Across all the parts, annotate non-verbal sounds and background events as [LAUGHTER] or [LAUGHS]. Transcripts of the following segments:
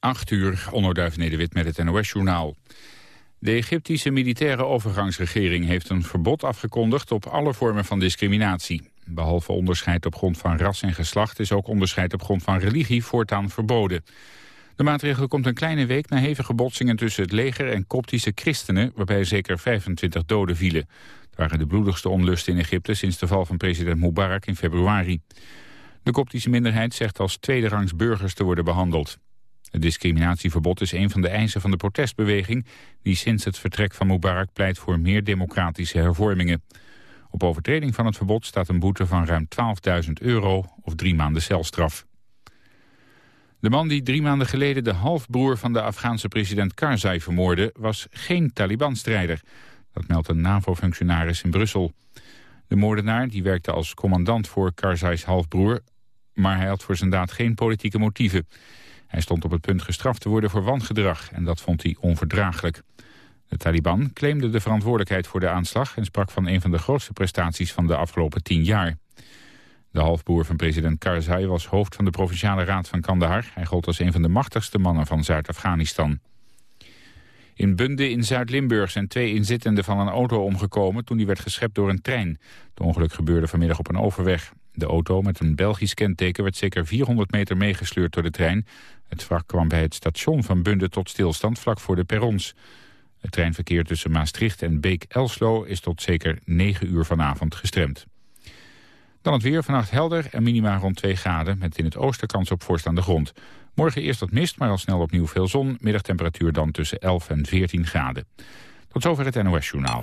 8 uur, Onno Nederwit met het NOS-journaal. De Egyptische militaire overgangsregering heeft een verbod afgekondigd op alle vormen van discriminatie. Behalve onderscheid op grond van ras en geslacht is ook onderscheid op grond van religie voortaan verboden. De maatregel komt een kleine week na hevige botsingen tussen het leger en koptische christenen, waarbij zeker 25 doden vielen. Het waren de bloedigste onlusten in Egypte sinds de val van president Mubarak in februari. De koptische minderheid zegt als tweederangs burgers te worden behandeld. Het discriminatieverbod is een van de eisen van de protestbeweging... die sinds het vertrek van Mubarak pleit voor meer democratische hervormingen. Op overtreding van het verbod staat een boete van ruim 12.000 euro of drie maanden celstraf. De man die drie maanden geleden de halfbroer van de Afghaanse president Karzai vermoordde... was geen Taliban-strijder. Dat meldt een NAVO-functionaris in Brussel. De moordenaar, die werkte als commandant voor Karzais halfbroer... maar hij had voor zijn daad geen politieke motieven. Hij stond op het punt gestraft te worden voor wangedrag en dat vond hij onverdraaglijk. De Taliban claimde de verantwoordelijkheid voor de aanslag... en sprak van een van de grootste prestaties van de afgelopen tien jaar. De halfboer van president Karzai was hoofd van de Provinciale Raad van Kandahar. Hij gold als een van de machtigste mannen van Zuid-Afghanistan. In Bunde in Zuid-Limburg zijn twee inzittenden van een auto omgekomen... toen die werd geschept door een trein. Het ongeluk gebeurde vanmiddag op een overweg. De auto met een Belgisch kenteken werd zeker 400 meter meegesleurd door de trein. Het wrak kwam bij het station van Bunde tot stilstand vlak voor de perrons. Het treinverkeer tussen Maastricht en Beek-Elslo is tot zeker 9 uur vanavond gestremd. Dan het weer, vannacht helder en minima rond 2 graden... met in het oosten kans op vorst aan de grond. Morgen eerst wat mist, maar al snel opnieuw veel zon. Middagtemperatuur dan tussen 11 en 14 graden. Tot zover het NOS-journaal.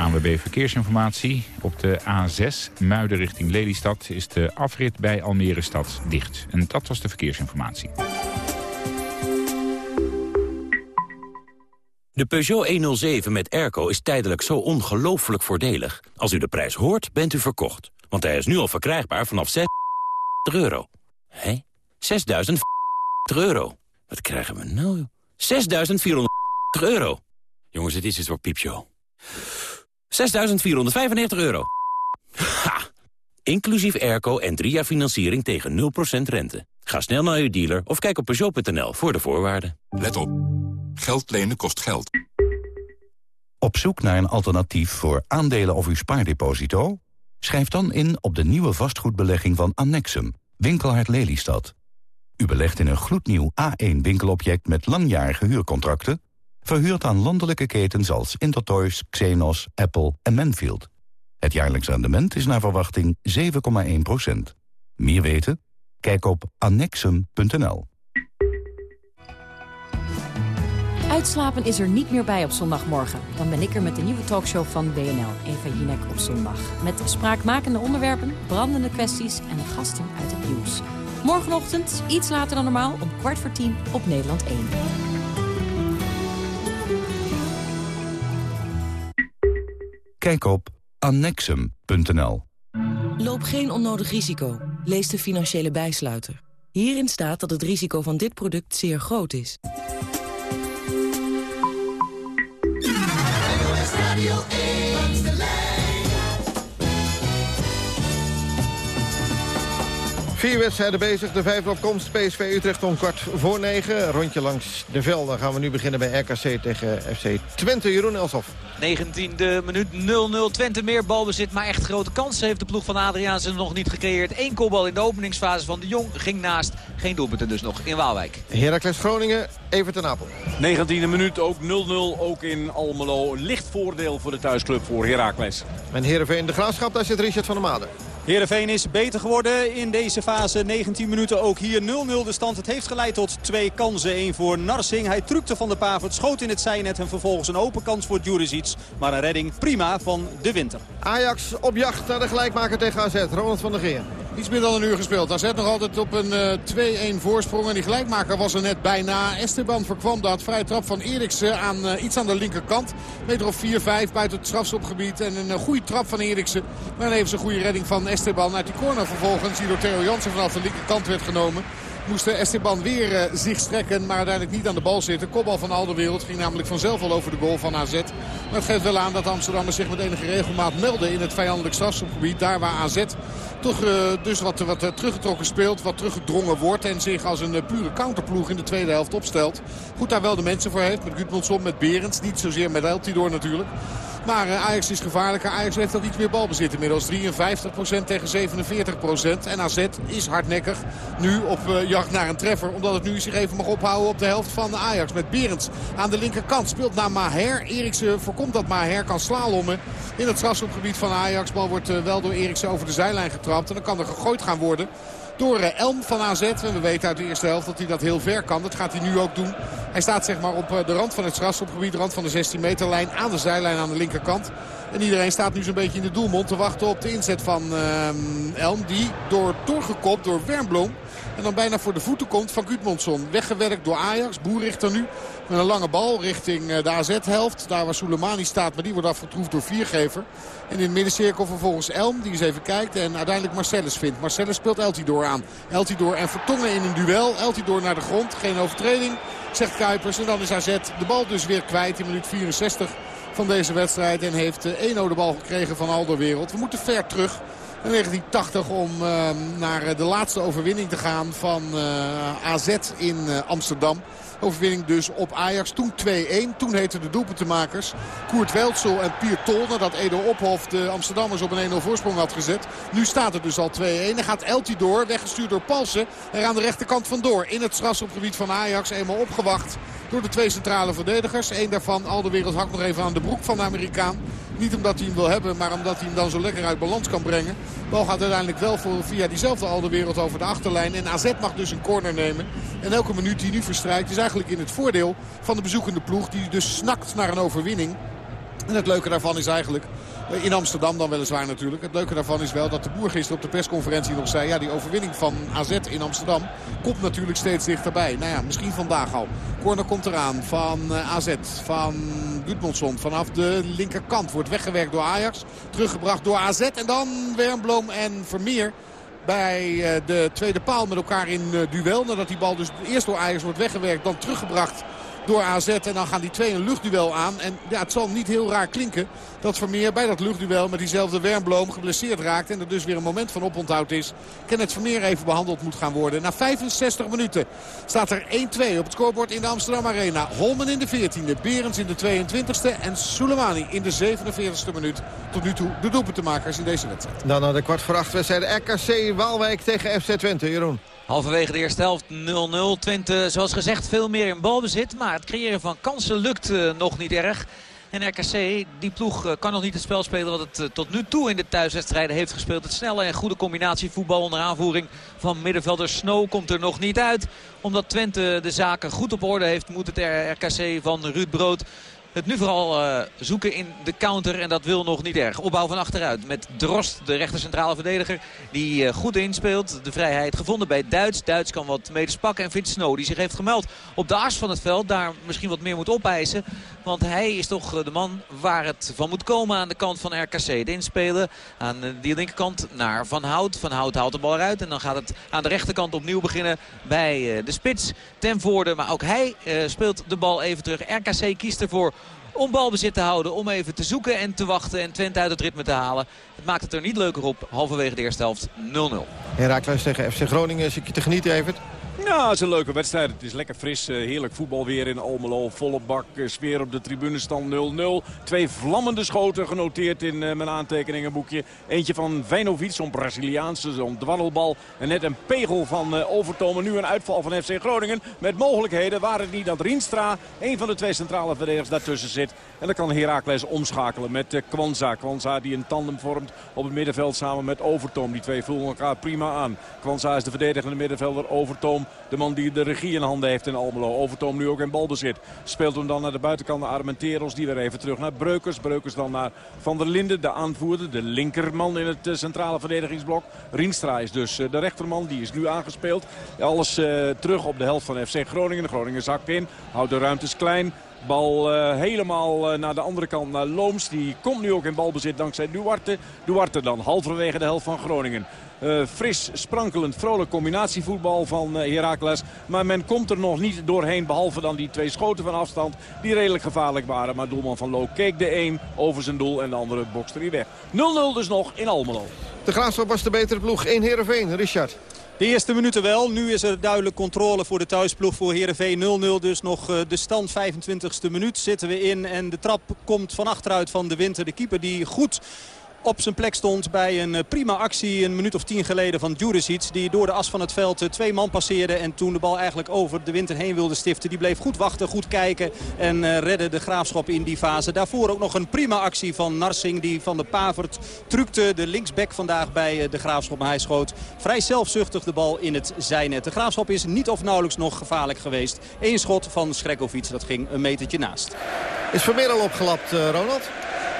ANWB Verkeersinformatie. Op de A6 Muiden richting Lelystad is de afrit bij Almere Stad dicht. En dat was de verkeersinformatie. De Peugeot 107 met airco is tijdelijk zo ongelooflijk voordelig. Als u de prijs hoort, bent u verkocht. Want hij is nu al verkrijgbaar vanaf 6 euro. Hé? 6.000 euro. Wat krijgen we nou? 6.400 euro. Jongens, het is iets voor piepshow. 6.495 euro. Ha! Inclusief airco en drie jaar financiering tegen 0% rente. Ga snel naar uw dealer of kijk op Peugeot.nl voor de voorwaarden. Let op. Geld lenen kost geld. Op zoek naar een alternatief voor aandelen of uw spaardeposito? Schrijf dan in op de nieuwe vastgoedbelegging van Annexum, Winkelhard Lelystad. U belegt in een gloednieuw A1-winkelobject met langjarige huurcontracten... verhuurd aan landelijke ketens als Intertoys, Xenos, Apple en Manfield. Het jaarlijks rendement is naar verwachting 7,1% Meer weten? Kijk op annexum.nl. Uitslapen is er niet meer bij op zondagmorgen. Dan ben ik er met de nieuwe talkshow van BNL, Eva Jinek op zondag. Met spraakmakende onderwerpen, brandende kwesties en gasten uit het nieuws. Morgenochtend, iets later dan normaal, om kwart voor tien op Nederland 1. Kijk op annexum.nl. Loop geen onnodig risico. Lees de financiële bijsluiter. Hierin staat dat het risico van dit product zeer groot is. Vier wedstrijden bezig, de vijfde op komst. PSV Utrecht om kwart voor negen. Rondje langs de velden gaan we nu beginnen bij RKC tegen FC Twente. Jeroen Elsof. 19e minuut 0-0. Twente meer balbezit, maar echt grote kansen heeft de ploeg van Adriaansen nog niet gecreëerd. Eén kopbal in de openingsfase van de Jong ging naast. Geen doelpunten dus nog in Waalwijk. Heracles Groningen, even ten Apel. 19e minuut, ook 0-0, ook in Almelo. Licht voordeel voor de thuisclub voor Heracles. En Heerenveen de Graafschap, daar zit Richard van der Maden. Heerenveen is beter geworden in deze fase. 19 minuten ook hier 0-0 de stand. Het heeft geleid tot twee kansen. Eén voor Narsing. Hij trukte van de Pavert, schoot in het zijnet en vervolgens een open kans voor Djuricic. Maar een redding prima van de winter. Ajax op jacht naar de gelijkmaker tegen AZ. Ronald van der Geer. Iets meer dan een uur gespeeld. AZ nog altijd op een uh, 2-1 voorsprong. En die gelijkmaker was er net bijna. Esteban voorkwam dat. Vrije trap van Eriksen aan, uh, iets aan de linkerkant. Meter of 4-5 buiten het strafschopgebied. En een uh, goede trap van Eriksen. Maar dan even een goede redding van Esteban. Uit die corner vervolgens die door Theo Jansen vanaf de linkerkant werd genomen. Moest Esteban weer zich strekken, maar uiteindelijk niet aan de bal zitten. Kopbal van Alderwereld ging namelijk vanzelf al over de goal van AZ. Maar het geeft wel aan dat Amsterdammers zich met enige regelmaat melden in het vijandelijk strafschopgebied. Daar waar AZ toch uh, dus wat, wat teruggetrokken speelt, wat teruggedrongen wordt. En zich als een pure counterploeg in de tweede helft opstelt. Goed daar wel de mensen voor heeft. Met Gudmundsson, met Berends. Niet zozeer met Eltidoor natuurlijk. Maar uh, Ajax is gevaarlijker. Ajax heeft al iets meer balbezit inmiddels. 53% tegen 47%. En AZ is hardnekkig nu op uh, jacht naar een treffer. Omdat het nu zich even mag ophouden op de helft van Ajax. Met Berends aan de linkerkant. Speelt naar Maher. Eriksen voorkomt dat Maher kan slalommen in het strafschopgebied van Ajax. Bal wordt uh, wel door Eriksen over de zijlijn getrapt. En dan kan er gegooid gaan worden door Elm van AZ. En we weten uit de eerste helft dat hij dat heel ver kan. Dat gaat hij nu ook doen. Hij staat zeg maar op de rand van het strafschopgebied. De rand van de 16 meter lijn aan de zijlijn aan de linkerkant. En iedereen staat nu zo'n beetje in de doelmond te wachten op de inzet van uh, Elm. Die door, doorgekopt door Wernbloem. En dan bijna voor de voeten komt van Gudmundsson. Weggewerkt door Ajax. Boer richt er nu met een lange bal richting de AZ-helft. Daar waar Soleimani staat, maar die wordt afgetroefd door Viergever. En in de middencirkel vervolgens Elm, die eens even kijkt. En uiteindelijk Marcellus vindt. Marcellus speelt Eltidoor aan. Eltidoor en Vertongen in een duel. Eltidoor naar de grond. Geen overtreding, zegt Kuipers. En dan is AZ de bal dus weer kwijt in minuut 64 van deze wedstrijd. En heeft Eno de bal gekregen van Alderwereld. We moeten ver terug. In 1980 om uh, naar de laatste overwinning te gaan van AZ in Amsterdam. Overwinning dus op Ajax. Toen 2-1. Toen heten de doelpuntenmakers Koert Weltsel en Pier Tol. Nadat Edo Ophof de Amsterdammers op een 1-0 voorsprong had gezet. Nu staat het dus al 2-1. En gaat Elti door. Weggestuurd door Palsen. Er aan de rechterkant vandoor. In het strafschopgebied van Ajax. Eenmaal opgewacht door de twee centrale verdedigers. Eén daarvan, al de hakt nog even aan de broek van de Amerikaan. Niet omdat hij hem wil hebben, maar omdat hij hem dan zo lekker uit balans kan brengen. Bal gaat uiteindelijk wel voor, via diezelfde Alderwereld over de achterlijn. En AZ mag dus een corner nemen. En elke minuut die nu verstrijkt is eigenlijk in het voordeel van de bezoekende ploeg. Die dus snakt naar een overwinning. En het leuke daarvan is eigenlijk, in Amsterdam dan weliswaar natuurlijk. Het leuke daarvan is wel dat de boer gisteren op de persconferentie nog zei... ja, die overwinning van AZ in Amsterdam komt natuurlijk steeds dichterbij. Nou ja, misschien vandaag al. Corner komt eraan van AZ, van Gudmundsson. Vanaf de linkerkant wordt weggewerkt door Ajax. Teruggebracht door AZ en dan Wernbloem en Vermeer bij de tweede paal met elkaar in duel. Nadat die bal dus eerst door Ajax wordt weggewerkt, dan teruggebracht door AZ. En dan gaan die twee een luchtduel aan. En ja, het zal niet heel raar klinken dat Vermeer bij dat luchtduel met diezelfde Wernbloem geblesseerd raakt. En er dus weer een moment van oponthoud is. Kenneth Vermeer even behandeld moet gaan worden. Na 65 minuten staat er 1-2 op het scorebord in de Amsterdam Arena. Holmen in de 14e, Berens in de 22e en Soleimani in de 47e minuut. Tot nu toe de doelpuntenmakers in deze wedstrijd. Dan naar de kwart voor acht wedstrijd RKC Waalwijk tegen FC Twente. Jeroen. Halverwege de eerste helft 0-0. Twente, zoals gezegd, veel meer in balbezit. Maar het creëren van kansen lukt uh, nog niet erg. En RKC, die ploeg uh, kan nog niet het spel spelen wat het uh, tot nu toe in de thuiswedstrijden heeft gespeeld. Het snelle en goede combinatie voetbal onder aanvoering van middenvelder Snow komt er nog niet uit. Omdat Twente de zaken goed op orde heeft, moet het RKC van Ruud Brood het nu vooral uh, zoeken in de counter. En dat wil nog niet erg. Opbouw van achteruit met Drost, de rechtercentrale verdediger. Die uh, goed inspeelt. De vrijheid gevonden bij Duits. Duits kan wat meters pakken. En Vince Snow die zich heeft gemeld op de as van het veld. Daar misschien wat meer moet opeisen. Want hij is toch de man waar het van moet komen aan de kant van RKC. De inspelen aan die linkerkant naar Van Hout. Van Hout haalt de bal eruit. En dan gaat het aan de rechterkant opnieuw beginnen bij de spits. Ten voorde. Maar ook hij speelt de bal even terug. RKC kiest ervoor om balbezit te houden. Om even te zoeken en te wachten en Twente uit het ritme te halen. Het maakt het er niet leuker op. Halverwege de eerste helft 0-0. Herakles tegen FC Groningen. Zit je te genieten, Evert? Ja, het is een leuke wedstrijd. Het is lekker fris. Heerlijk voetbal weer in Almelo. Volle bak. Sfeer op de tribunestand 0-0. Twee vlammende schoten genoteerd in mijn aantekeningenboekje. Eentje van Vijnovic, zo'n Braziliaanse, zo'n dwarrelbal. En net een pegel van Overtoom. En nu een uitval van FC Groningen. Met mogelijkheden waar het niet dat Rienstra, een van de twee centrale verdedigers, daartussen zit. En dan kan Heracles omschakelen met Kwanza. Kwanza die een tandem vormt op het middenveld samen met Overtoom. Die twee voelen elkaar prima aan. Kwanza is de verdedigende middenvelder. Overtoom de man die de regie in handen heeft in Almelo. Overtoom nu ook in balbezit. Speelt hem dan naar de buitenkant naar Armenteros. Die weer even terug naar Breukers. Breukers dan naar Van der Linden, de aanvoerder. De linkerman in het centrale verdedigingsblok. Rienstra is dus de rechterman. Die is nu aangespeeld. Alles uh, terug op de helft van FC Groningen. Groningen zakt in. Houdt de ruimtes klein. Bal uh, helemaal uh, naar de andere kant, naar Looms. Die komt nu ook in balbezit dankzij Duarte. Duarte dan halverwege de helft van Groningen. Uh, fris, sprankelend, vrolijk combinatievoetbal van uh, Heracles. Maar men komt er nog niet doorheen. Behalve dan die twee schoten van afstand. Die redelijk gevaarlijk waren. Maar doelman van Lo keek de een over zijn doel. En de andere bokste weer weg. 0-0 dus nog in Almelo. De Graafschap was de betere ploeg. 1 Heerenveen. Richard. De eerste minuten wel. Nu is er duidelijk controle voor de thuisploeg voor Heerenveen 0-0. Dus nog de stand 25e minuut zitten we in. En de trap komt van achteruit van de winter. De keeper die goed op zijn plek stond bij een prima actie een minuut of tien geleden van Djuricic. Die door de as van het veld twee man passeerde en toen de bal eigenlijk over de winter heen wilde stiften. Die bleef goed wachten, goed kijken en uh, redde de Graafschap in die fase. Daarvoor ook nog een prima actie van Narsing die van de Pavert trukte. De linksback vandaag bij de Graafschap. Maar hij schoot vrij zelfzuchtig de bal in het zijnet. De Graafschap is niet of nauwelijks nog gevaarlijk geweest. Eén schot van Schrekkovic, dat ging een metertje naast. Is Vermeer al opgelapt, Ronald?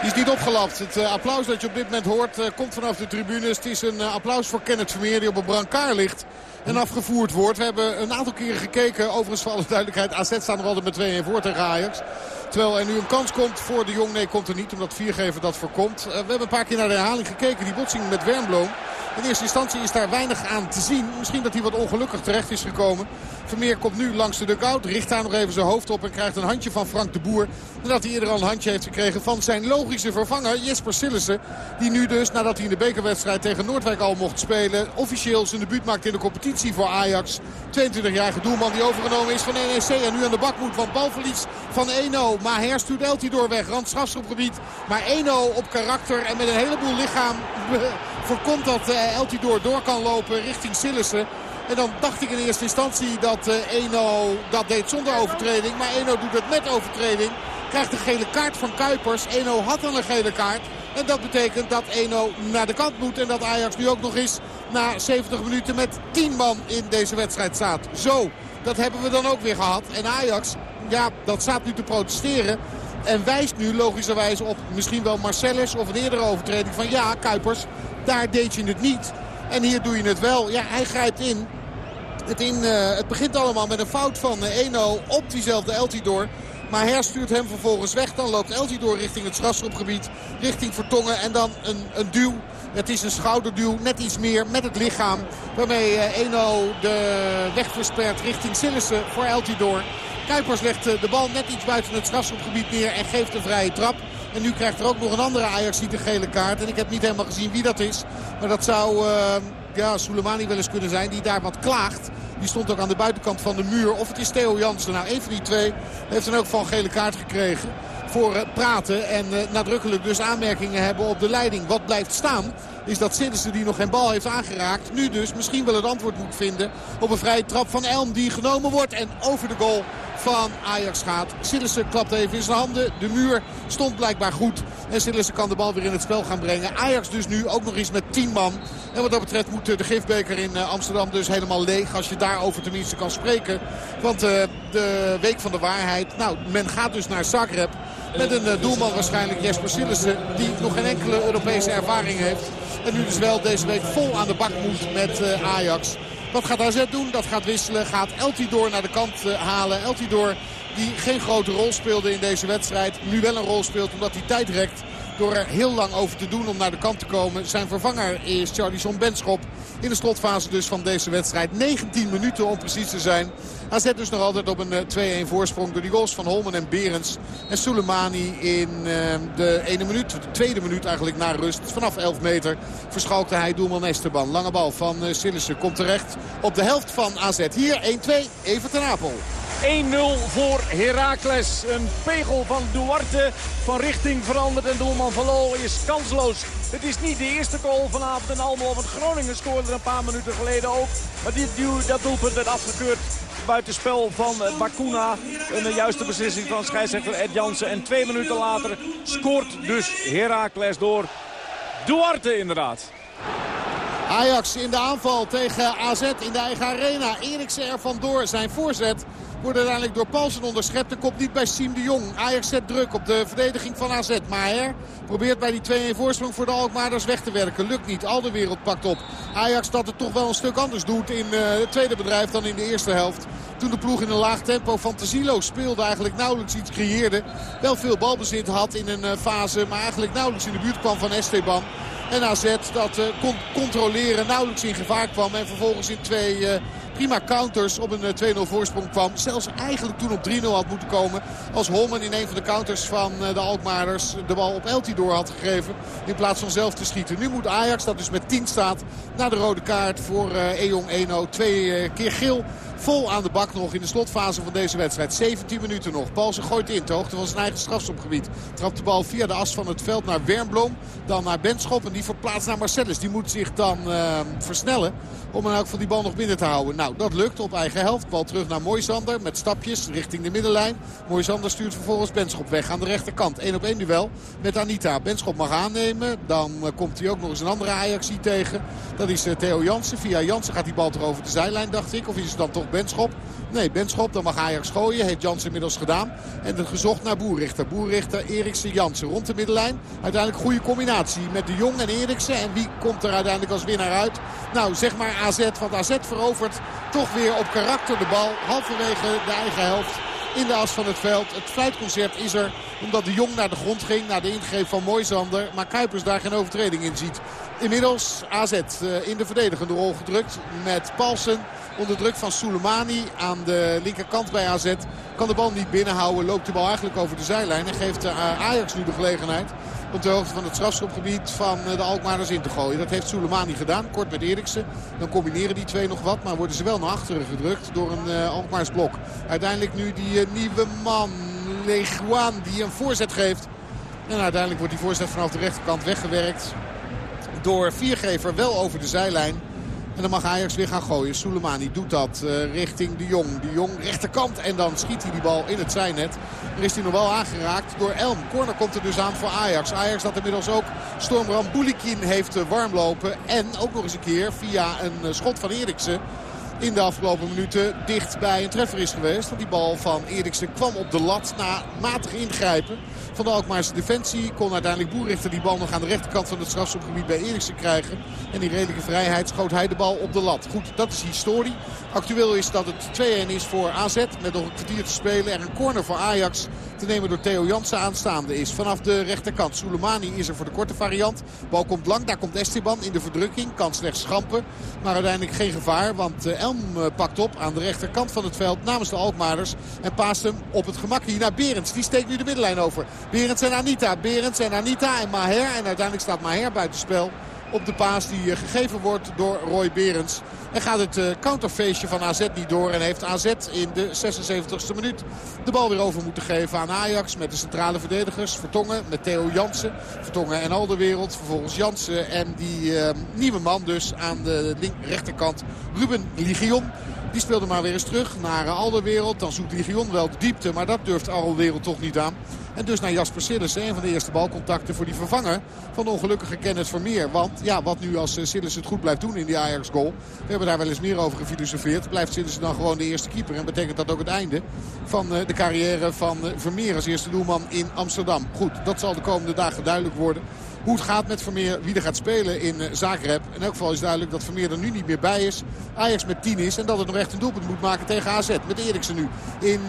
Die is niet opgelapt. Het applaus dat je op dit moment hoort uh, komt vanaf de tribunes. Het is een uh, applaus voor Kenneth Vermeer die op een brancard ligt en afgevoerd wordt. We hebben een aantal keren gekeken. Overigens voor alle duidelijkheid, AZ staan er altijd met 2-1 voor tegen Ajax. Terwijl er nu een kans komt voor de Jong. Nee, komt er niet omdat Viergever dat voorkomt. Eh, we hebben een paar keer naar de herhaling gekeken. Die botsing met Wernbloem. In eerste instantie is daar weinig aan te zien. Misschien dat hij wat ongelukkig terecht is gekomen. Vermeer komt nu langs de dugout. Richt daar nog even zijn hoofd op en krijgt een handje van Frank de Boer. Nadat hij eerder al een handje heeft gekregen van zijn logische vervanger Jesper Sillissen. Die nu dus, nadat hij in de bekerwedstrijd tegen Noordwijk al mocht spelen... officieel zijn debuut maakt in de competitie voor Ajax. 22-jarige doelman die overgenomen is van NEC en nu aan de bak moet. Want balverlies van 1-0 Maher stuurt hij doorweg. Rand strafschopgebied. Maar 1-0 op karakter. En met een heleboel lichaam [LAUGHS] voorkomt dat eh, uh, Door door kan lopen richting Sillissen. En dan dacht ik in eerste instantie dat uh, Eno dat deed zonder overtreding. Maar Eno doet het met overtreding. Krijgt de gele kaart van Kuipers. Eno had al een gele kaart. En dat betekent dat Eno naar de kant moet. En dat Ajax nu ook nog eens na 70 minuten met 10 man in deze wedstrijd staat. Zo, dat hebben we dan ook weer gehad. En Ajax ja, dat staat nu te protesteren. En wijst nu logischerwijs op misschien wel Marcellus of een eerdere overtreding van ja, Kuipers. Daar deed je het niet. En hier doe je het wel. Ja, hij grijpt in. Het, in, uh, het begint allemaal met een fout van uh, Eno op diezelfde Eltidoor. Maar herstuurt hem vervolgens weg. Dan loopt Eltidoor richting het strafschopgebied. Richting Vertongen. En dan een, een duw. Het is een schouderduw. Net iets meer met het lichaam. Waarmee uh, Eno de weg verspert richting Sillissen voor Eltidoor. Kuipers legt de bal net iets buiten het strafschopgebied neer. En geeft een vrije trap. En nu krijgt er ook nog een andere Ajax een gele kaart. En ik heb niet helemaal gezien wie dat is. Maar dat zou uh, ja, Soleimani wel eens kunnen zijn die daar wat klaagt. Die stond ook aan de buitenkant van de muur. Of het is Theo Jansen. Nou, een van die twee heeft dan ook van gele kaart gekregen. Voor uh, praten en nadrukkelijk dus aanmerkingen hebben op de leiding. Wat blijft staan is dat Sillissen die nog geen bal heeft aangeraakt. Nu dus misschien wel het antwoord moet vinden op een vrije trap van Elm die genomen wordt. En over de goal van Ajax gaat. Sillissen klapt even in zijn handen. De muur stond blijkbaar goed. En Sillissen kan de bal weer in het spel gaan brengen. Ajax dus nu ook nog eens met 10 man. En wat dat betreft moet de gifbeker in Amsterdam dus helemaal leeg. Als je daarover tenminste kan spreken. Want uh, de week van de waarheid. Nou, men gaat dus naar Zagreb. Met een uh, doelman waarschijnlijk Jesper Sillissen. Die nog geen enkele Europese ervaring heeft. En nu dus wel deze week vol aan de bak moet met uh, Ajax. Wat gaat AZ doen? Dat gaat wisselen. Gaat Eltidoor naar de kant uh, halen. Eltidoor die geen grote rol speelde in deze wedstrijd. Nu wel een rol speelt omdat hij tijd rekt. Door er heel lang over te doen om naar de kant te komen. Zijn vervanger is Charlison Benschop. In de slotfase dus van deze wedstrijd. 19 minuten om precies te zijn. AZ dus nog altijd op een 2-1 voorsprong door die goals van Holmen en Berends. En Soleimani in uh, de ene minuut, de tweede minuut eigenlijk na rust. Vanaf 11 meter verschalkte hij doelman Esteban. Lange bal van uh, Sillissen komt terecht op de helft van AZ. Hier 1-2, even ten Apel. 1-0 voor Heracles. Een pegel van Duarte van richting veranderd. En doelman van Lo is kansloos. Het is niet de eerste goal vanavond in Almelo. Want Groningen scoorde er een paar minuten geleden ook. Maar dit, dat doelpunt werd afgekeurd. Buitenspel van Bakuna. Een juiste beslissing van scheidsrechter Ed Jansen. En twee minuten later scoort dus Heracles door Duarte inderdaad. Ajax in de aanval tegen AZ in de eigen arena. Eriksen er vandoor. Zijn voorzet wordt uiteindelijk door Paulsen onderschept. De komt niet bij Siem de Jong. Ajax zet druk op de verdediging van AZ. Maher probeert bij die 2-1 voorsprong voor de Alkmaarders weg te werken. Lukt niet. Al de wereld pakt op. Ajax dat het toch wel een stuk anders doet in het tweede bedrijf dan in de eerste helft. Toen de ploeg in een laag tempo fantasieloos speelde. Eigenlijk nauwelijks iets creëerde. Wel veel balbezit had in een fase. Maar eigenlijk nauwelijks in de buurt kwam van Esteban. En AZ dat uh, kon controleren, nauwelijks in gevaar kwam. En vervolgens in twee prima counters op een 2-0 voorsprong kwam. Zelfs eigenlijk toen op 3-0 had moeten komen. Als Holman in een van de counters van de Alkmaarders de bal op Eltidoor had gegeven. In plaats van zelf te schieten. Nu moet Ajax, dat dus met 10 staat, naar de rode kaart voor Ejong Eno. Twee keer geel vol aan de bak nog in de slotfase van deze wedstrijd. 17 minuten nog. Paulsen gooit in, ter hoogte van zijn eigen strafschopgebied. Trapt de bal via de as van het veld naar Wernbloem. Dan naar Benschop en die verplaatst naar Marcellus. Die moet zich dan uh, versnellen om in elk van die bal nog binnen te houden. Nou, dat lukt op eigen helft. Bal terug naar Moisander met stapjes richting de middenlijn. Moisander stuurt vervolgens Benschop weg aan de rechterkant. 1 op 1 duel met Anita. Benschop mag aannemen. Dan uh, komt hij ook nog eens een andere Ajax tegen. Dat is uh, Theo Jansen. Via Jansen gaat die bal toch over de zijlijn, dacht ik. Of is het dan toch Benschop? Nee, Benschop. Dan mag Ajax gooien. Heeft Jansen inmiddels gedaan. En het gezocht naar Boerrichter. Boerrichter, Eriksen, Jansen rond de middenlijn. Uiteindelijk goede combinatie met de Jong en Eriksen. En wie komt er uiteindelijk als winnaar uit? Nou, zeg maar AZ. Want AZ verovert toch weer op karakter de bal. Halverwege de eigen helft in de as van het veld. Het fluitconcert is er omdat de Jong naar de grond ging. Naar de ingreep van Moisander. Maar Kuipers daar geen overtreding in ziet. Inmiddels AZ eh, in de verdedigende rol gedrukt. Met Paulsen onder druk van Soleimani aan de linkerkant bij AZ. Kan de bal niet binnenhouden. Loopt de bal eigenlijk over de zijlijn. En geeft eh, Ajax nu de gelegenheid op de hoogte van het strafschopgebied van eh, de Alkmaarders in te gooien. Dat heeft Soleimani gedaan, kort met Eriksen. Dan combineren die twee nog wat, maar worden ze wel naar achteren gedrukt door een Alkmaars blok. Uiteindelijk nu die nieuwe man, Leguan, die een voorzet geeft. En uiteindelijk wordt die voorzet vanaf de rechterkant weggewerkt door Viergever wel over de zijlijn. En dan mag Ajax weer gaan gooien. Soleimani doet dat uh, richting de Jong. De Jong rechterkant en dan schiet hij die bal in het zijnet. Er is hij nog wel aangeraakt door Elm. Corner komt er dus aan voor Ajax. Ajax dat inmiddels ook Stormbram Boulikin heeft uh, warm lopen. En ook nog eens een keer via een uh, schot van Eriksen in de afgelopen minuten dicht bij een treffer is geweest. Want die bal van Eriksen kwam op de lat na matig ingrijpen van de Alkmaarse defensie. Kon uiteindelijk Boerrichter die bal nog aan de rechterkant van het strafschopgebied bij Eriksen krijgen. En die redelijke vrijheid schoot hij de bal op de lat. Goed, dat is historie. Actueel is dat het 2-1 is voor AZ. Met nog een kwartier te spelen. Er een corner voor Ajax te nemen door Theo Jansen aanstaande is. Vanaf de rechterkant. Soleimani is er voor de korte variant. Bal komt lang. Daar komt Esteban in de verdrukking. Kan slechts schampen. Maar uiteindelijk geen gevaar. Want eh, Elm eh, pakt op aan de rechterkant van het veld namens de Alkmaarders. En paast hem op het gemak hier naar Berends. Die steekt nu de middenlijn over. Berends en Anita. Berends en Anita en Maher. En uiteindelijk staat Maher buitenspel op de paas die eh, gegeven wordt door Roy Berends. En gaat het uh, counterfeestje van AZ niet door. En heeft AZ in de 76e minuut de bal weer over moeten geven aan Ajax. Met de centrale verdedigers. Vertongen met Theo Jansen. Vertongen en Alderwereld. Vervolgens Jansen en die uh, nieuwe man dus aan de rechterkant. Ruben Ligion. Die speelde maar weer eens terug naar Alderwereld. Dan zoekt Ligion wel de diepte. Maar dat durft Alderwereld toch niet aan. En dus naar Jasper Sillissen. Een van de eerste balcontacten voor die vervanger van de ongelukkige Kenneth Vermeer. Want ja, wat nu als Sillissen het goed blijft doen in die Ajax goal. We hebben daar wel eens meer over gefilosofeerd. Blijft Sillissen dan gewoon de eerste keeper. En betekent dat ook het einde van de carrière van Vermeer als eerste doelman in Amsterdam. Goed, dat zal de komende dagen duidelijk worden hoe het gaat met Vermeer, wie er gaat spelen in Zagreb. In elk geval is duidelijk dat Vermeer er nu niet meer bij is. Ajax met 10 is en dat het nog echt een doelpunt moet maken tegen AZ. Met Eriksen nu in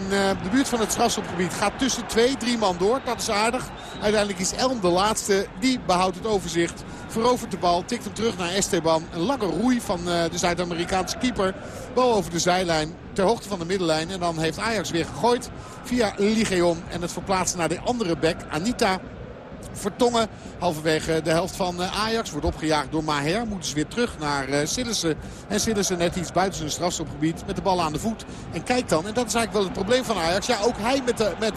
de buurt van het strafschopgebied. Gaat tussen twee, drie man door. Dat is aardig. Uiteindelijk is Elm de laatste. Die behoudt het overzicht. Verovert de bal, tikt hem terug naar Esteban. Een lange roei van de Zuid-Amerikaanse keeper. Bal over de zijlijn, ter hoogte van de middenlijn. En dan heeft Ajax weer gegooid via Ligeon. En het verplaatsen naar de andere bek, Anita. Vertongen. Halverwege de helft van eh, Ajax. Wordt opgejaagd door Maher. Moeten ze weer terug naar uh, Sillissen. En Sillissen net iets buiten zijn strafschopgebied. Met de bal aan de voet. En kijk dan. En dat is eigenlijk wel het probleem van Ajax. Ja, ook hij met de, met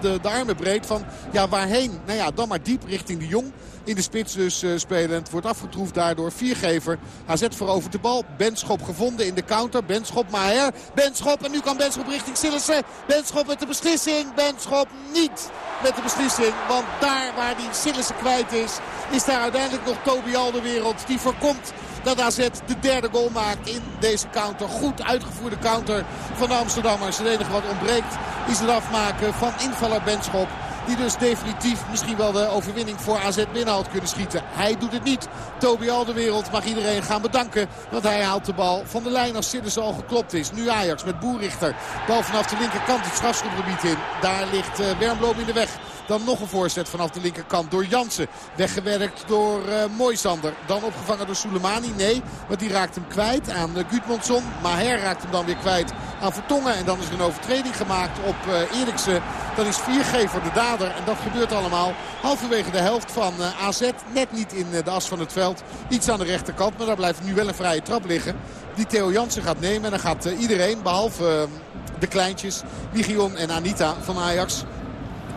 de, de, armen breed van ja, waarheen? Nou ja, dan maar diep richting de Jong. In de spits dus uh, spelend. Wordt afgetroefd daardoor. Viergever. AZ verovert de bal. Benschop gevonden in de counter. Benschop Maher. Benschop. En nu kan Benschop richting Sillissen. Benschop met de beslissing. Benschop niet met de beslissing. Want daar waar die Sillissen kwijt is, is daar uiteindelijk nog Toby Alderwereld. Die voorkomt dat AZ de derde goal maakt in deze counter. Goed uitgevoerde counter van de Amsterdammers. Het enige wat ontbreekt is het afmaken van invaller Benschop. Die dus definitief misschien wel de overwinning voor AZ binnen had kunnen schieten. Hij doet het niet. Toby Alderwereld mag iedereen gaan bedanken. Want hij haalt de bal van de lijn als Sidders al geklopt is. Nu Ajax met Boerichter. Bal vanaf de linkerkant het strafschopgebied in. Daar ligt uh, Wernbloem in de weg. Dan nog een voorzet vanaf de linkerkant door Jansen. Weggewerkt door uh, Moisander. Dan opgevangen door Soleimani. Nee, want die raakt hem kwijt aan uh, Gudmundsson. Maher raakt hem dan weer kwijt aan Vertongen. En dan is er een overtreding gemaakt op uh, Eriksen. Dan is Viergever de dader. En dat gebeurt allemaal halverwege de helft van AZ. Net niet in de as van het veld. Iets aan de rechterkant. Maar daar blijft nu wel een vrije trap liggen. Die Theo Jansen gaat nemen. En dan gaat iedereen, behalve de kleintjes, Ligion en Anita van Ajax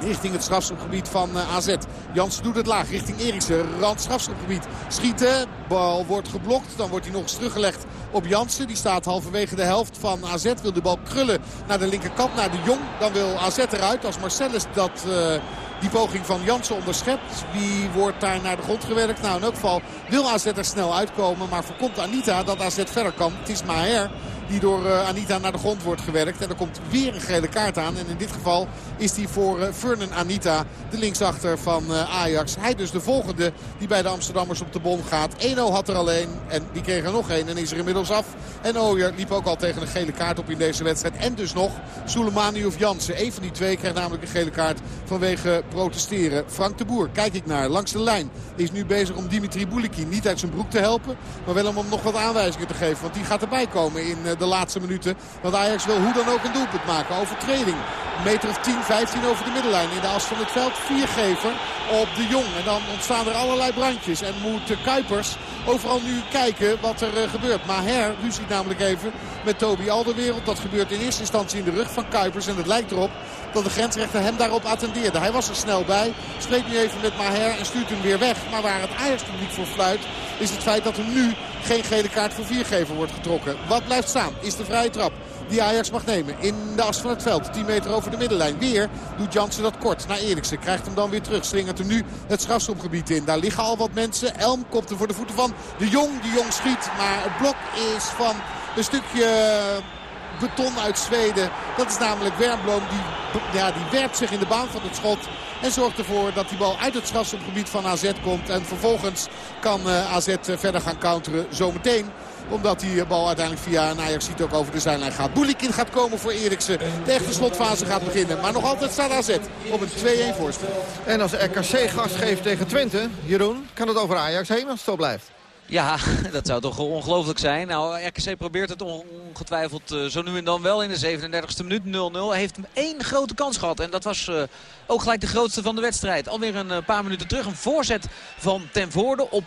richting het strafschopgebied van uh, AZ. Jansen doet het laag richting Eriksen. Rand strafschopgebied. Schieten. Bal wordt geblokt. Dan wordt hij nog eens teruggelegd op Jansen. Die staat halverwege de helft van AZ. Wil de bal krullen naar de linkerkant, naar de Jong. Dan wil AZ eruit. Als Marcellus dat... Uh, die poging van Jansen onderschept. Wie wordt daar naar de grond gewerkt? Nou, in elk geval wil AZ er snel uitkomen. Maar voorkomt Anita dat AZ verder kan. Het is Maher die door uh, Anita naar de grond wordt gewerkt. En er komt weer een gele kaart aan. En in dit geval is die voor uh, Vernon Anita, de linksachter van uh, Ajax. Hij dus de volgende die bij de Amsterdammers op de bom gaat. 1-0 had er alleen en die kreeg er nog één en is er inmiddels af. En Ooyer liep ook al tegen een gele kaart op in deze wedstrijd. En dus nog Soleimani of Jansen. Een van die twee krijgt namelijk een gele kaart vanwege protesteren. Frank de Boer, kijk ik naar, langs de lijn. Is nu bezig om Dimitri Bouliki niet uit zijn broek te helpen. Maar wel om hem nog wat aanwijzingen te geven. Want die gaat erbij komen in de laatste minuten. Want Ajax wil hoe dan ook een doelpunt maken. Overtreding. Een meter of 10, 15 over de middenlijn. In de as van het veld. Viergever op de Jong. En dan ontstaan er allerlei brandjes. En moet Kuipers overal nu kijken wat er uh, gebeurt. Maher ruziet namelijk even met Toby Alderwereld. Dat gebeurt in eerste instantie in de rug van Kuipers. En het lijkt erop dat de grensrechter hem daarop attendeerde. Hij was er snel bij. Spreekt nu even met Maher en stuurt hem weer weg. Maar waar het Ajax publiek voor fluit is het feit dat er nu geen gele kaart voor viergever wordt getrokken. Wat blijft staan is de vrije trap die Ajax mag nemen. In de as van het veld. 10 meter over de middenlijn. Weer doet Jansen dat kort naar Eriksen. Krijgt hem dan weer terug. Slingert hem nu het strafschopgebied in. Daar liggen al wat mensen. Elm kopt er voor de voeten van de Jong. De Jong schiet. Maar het blok is van een stukje beton uit Zweden. Dat is namelijk Wernbloem. Die, ja, die werpt zich in de baan van het schot. En zorgt ervoor dat die bal uit het strafschopgebied van AZ komt. En vervolgens kan uh, AZ verder gaan counteren zometeen omdat die bal uiteindelijk via een Ajax ook over de zijlijn gaat. Boelikin gaat komen voor Eriksen. De echte slotfase gaat beginnen. Maar nog altijd staat AZ op een 2-1 voorstel. En als RKC gas geeft tegen Twente, Jeroen, kan het over Ajax heen als het zo blijft? Ja, [LAUGHS] dat zou toch ongelooflijk zijn. Nou, RKC probeert het ongetwijfeld uh, zo nu en dan wel in de 37e minuut 0-0. Hij heeft één grote kans gehad en dat was uh, ook gelijk de grootste van de wedstrijd. Alweer een uh, paar minuten terug een voorzet van Ten Voorde op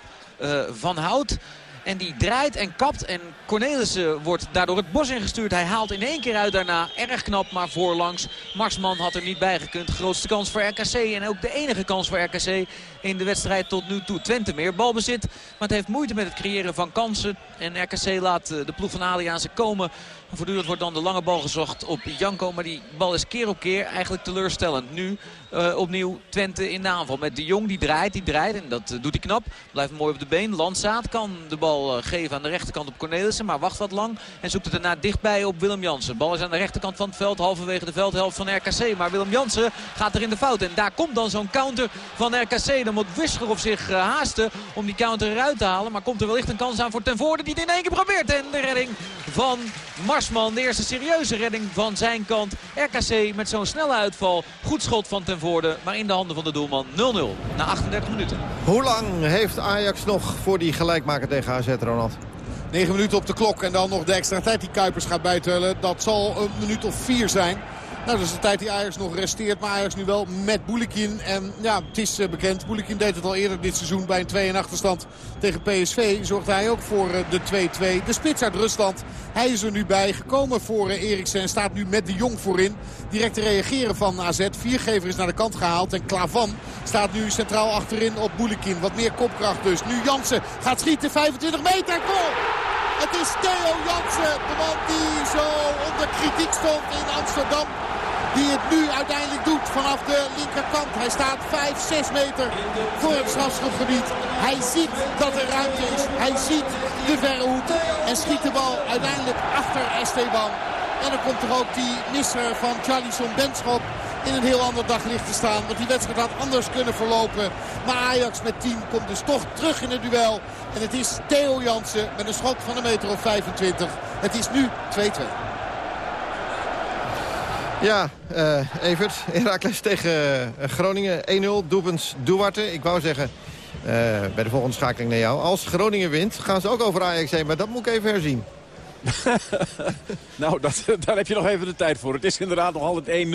Van Hout. En die draait en kapt. En Cornelissen wordt daardoor het bos ingestuurd. Hij haalt in één keer uit daarna. Erg knap, maar voorlangs. Marsman had er niet bij gekund. Grootste kans voor RKC. En ook de enige kans voor RKC in de wedstrijd tot nu toe. Twente meer balbezit. Maar het heeft moeite met het creëren van kansen. En RKC laat de ploeg van Aliaanse komen. Voortdurend wordt dan de lange bal gezocht op Janko. Maar die bal is keer op keer eigenlijk teleurstellend. Nu uh, opnieuw Twente in de aanval. Met de Jong die draait, die draait. En dat doet hij knap. Blijft mooi op de been. Landsaat kan de bal geven aan de rechterkant op Maar wacht wat lang. En zoekt het daarna dichtbij op Willem Jansen. Bal is aan de rechterkant van het veld. Halverwege de veldhelft van RKC. Maar Willem Jansen gaat er in de fout. En daar komt dan zo'n counter van RKC. Dan moet Wisgerov zich haasten om die counter eruit te halen. Maar komt er wellicht een kans aan voor Ten Voorde die het in één keer probeert. En de redding van Marsman. De eerste serieuze redding van zijn kant. RKC met zo'n snelle uitval. Goed schot van Ten Voorde. Maar in de handen van de doelman 0-0 na 38 minuten. Hoe lang heeft Ajax nog voor die gelijkmaker tegen AZ, Ronald? 9 minuten op de klok en dan nog de extra tijd die Kuipers gaat bijtellen. Dat zal een minuut of vier zijn. Nou, dat is de tijd die Ajax nog resteert. Maar Ajax nu wel met Boulikin. En ja, het is uh, bekend. Boulikin deed het al eerder dit seizoen bij een 2-1 achterstand tegen PSV. Zorgde hij ook voor uh, de 2-2. De spits uit Rusland. Hij is er nu bij. Gekomen voor uh, Eriksen. En staat nu met de Jong voorin. Direct te reageren van AZ. Viergever is naar de kant gehaald. En Klavan staat nu centraal achterin op Boulikin. Wat meer kopkracht dus. Nu Jansen gaat schieten. 25 meter. Goal! Het is Theo Jansen, de man die zo onder kritiek stond in Amsterdam. Die het nu uiteindelijk doet vanaf de linkerkant. Hij staat 5, 6 meter voor het strafschopgebied. Hij ziet dat er ruimte is. Hij ziet de verre. En schiet de bal uiteindelijk achter Esteban. En dan komt er ook die misser van Charlison Benschop. In een heel ander daglicht te staan. Want die wedstrijd had anders kunnen verlopen. Maar Ajax met 10 komt dus toch terug in het duel. En het is Theo Jansen met een schot van een meter of 25. Het is nu 2-2. Ja, uh, Evert, Herakles tegen uh, Groningen. 1-0, doelpunt Duarte. Ik wou zeggen, uh, bij de volgende schakeling naar jou. Als Groningen wint, gaan ze ook over Ajax heen. Maar dat moet ik even herzien. [LAUGHS] nou, dat, daar heb je nog even de tijd voor. Het is inderdaad nog altijd 1-0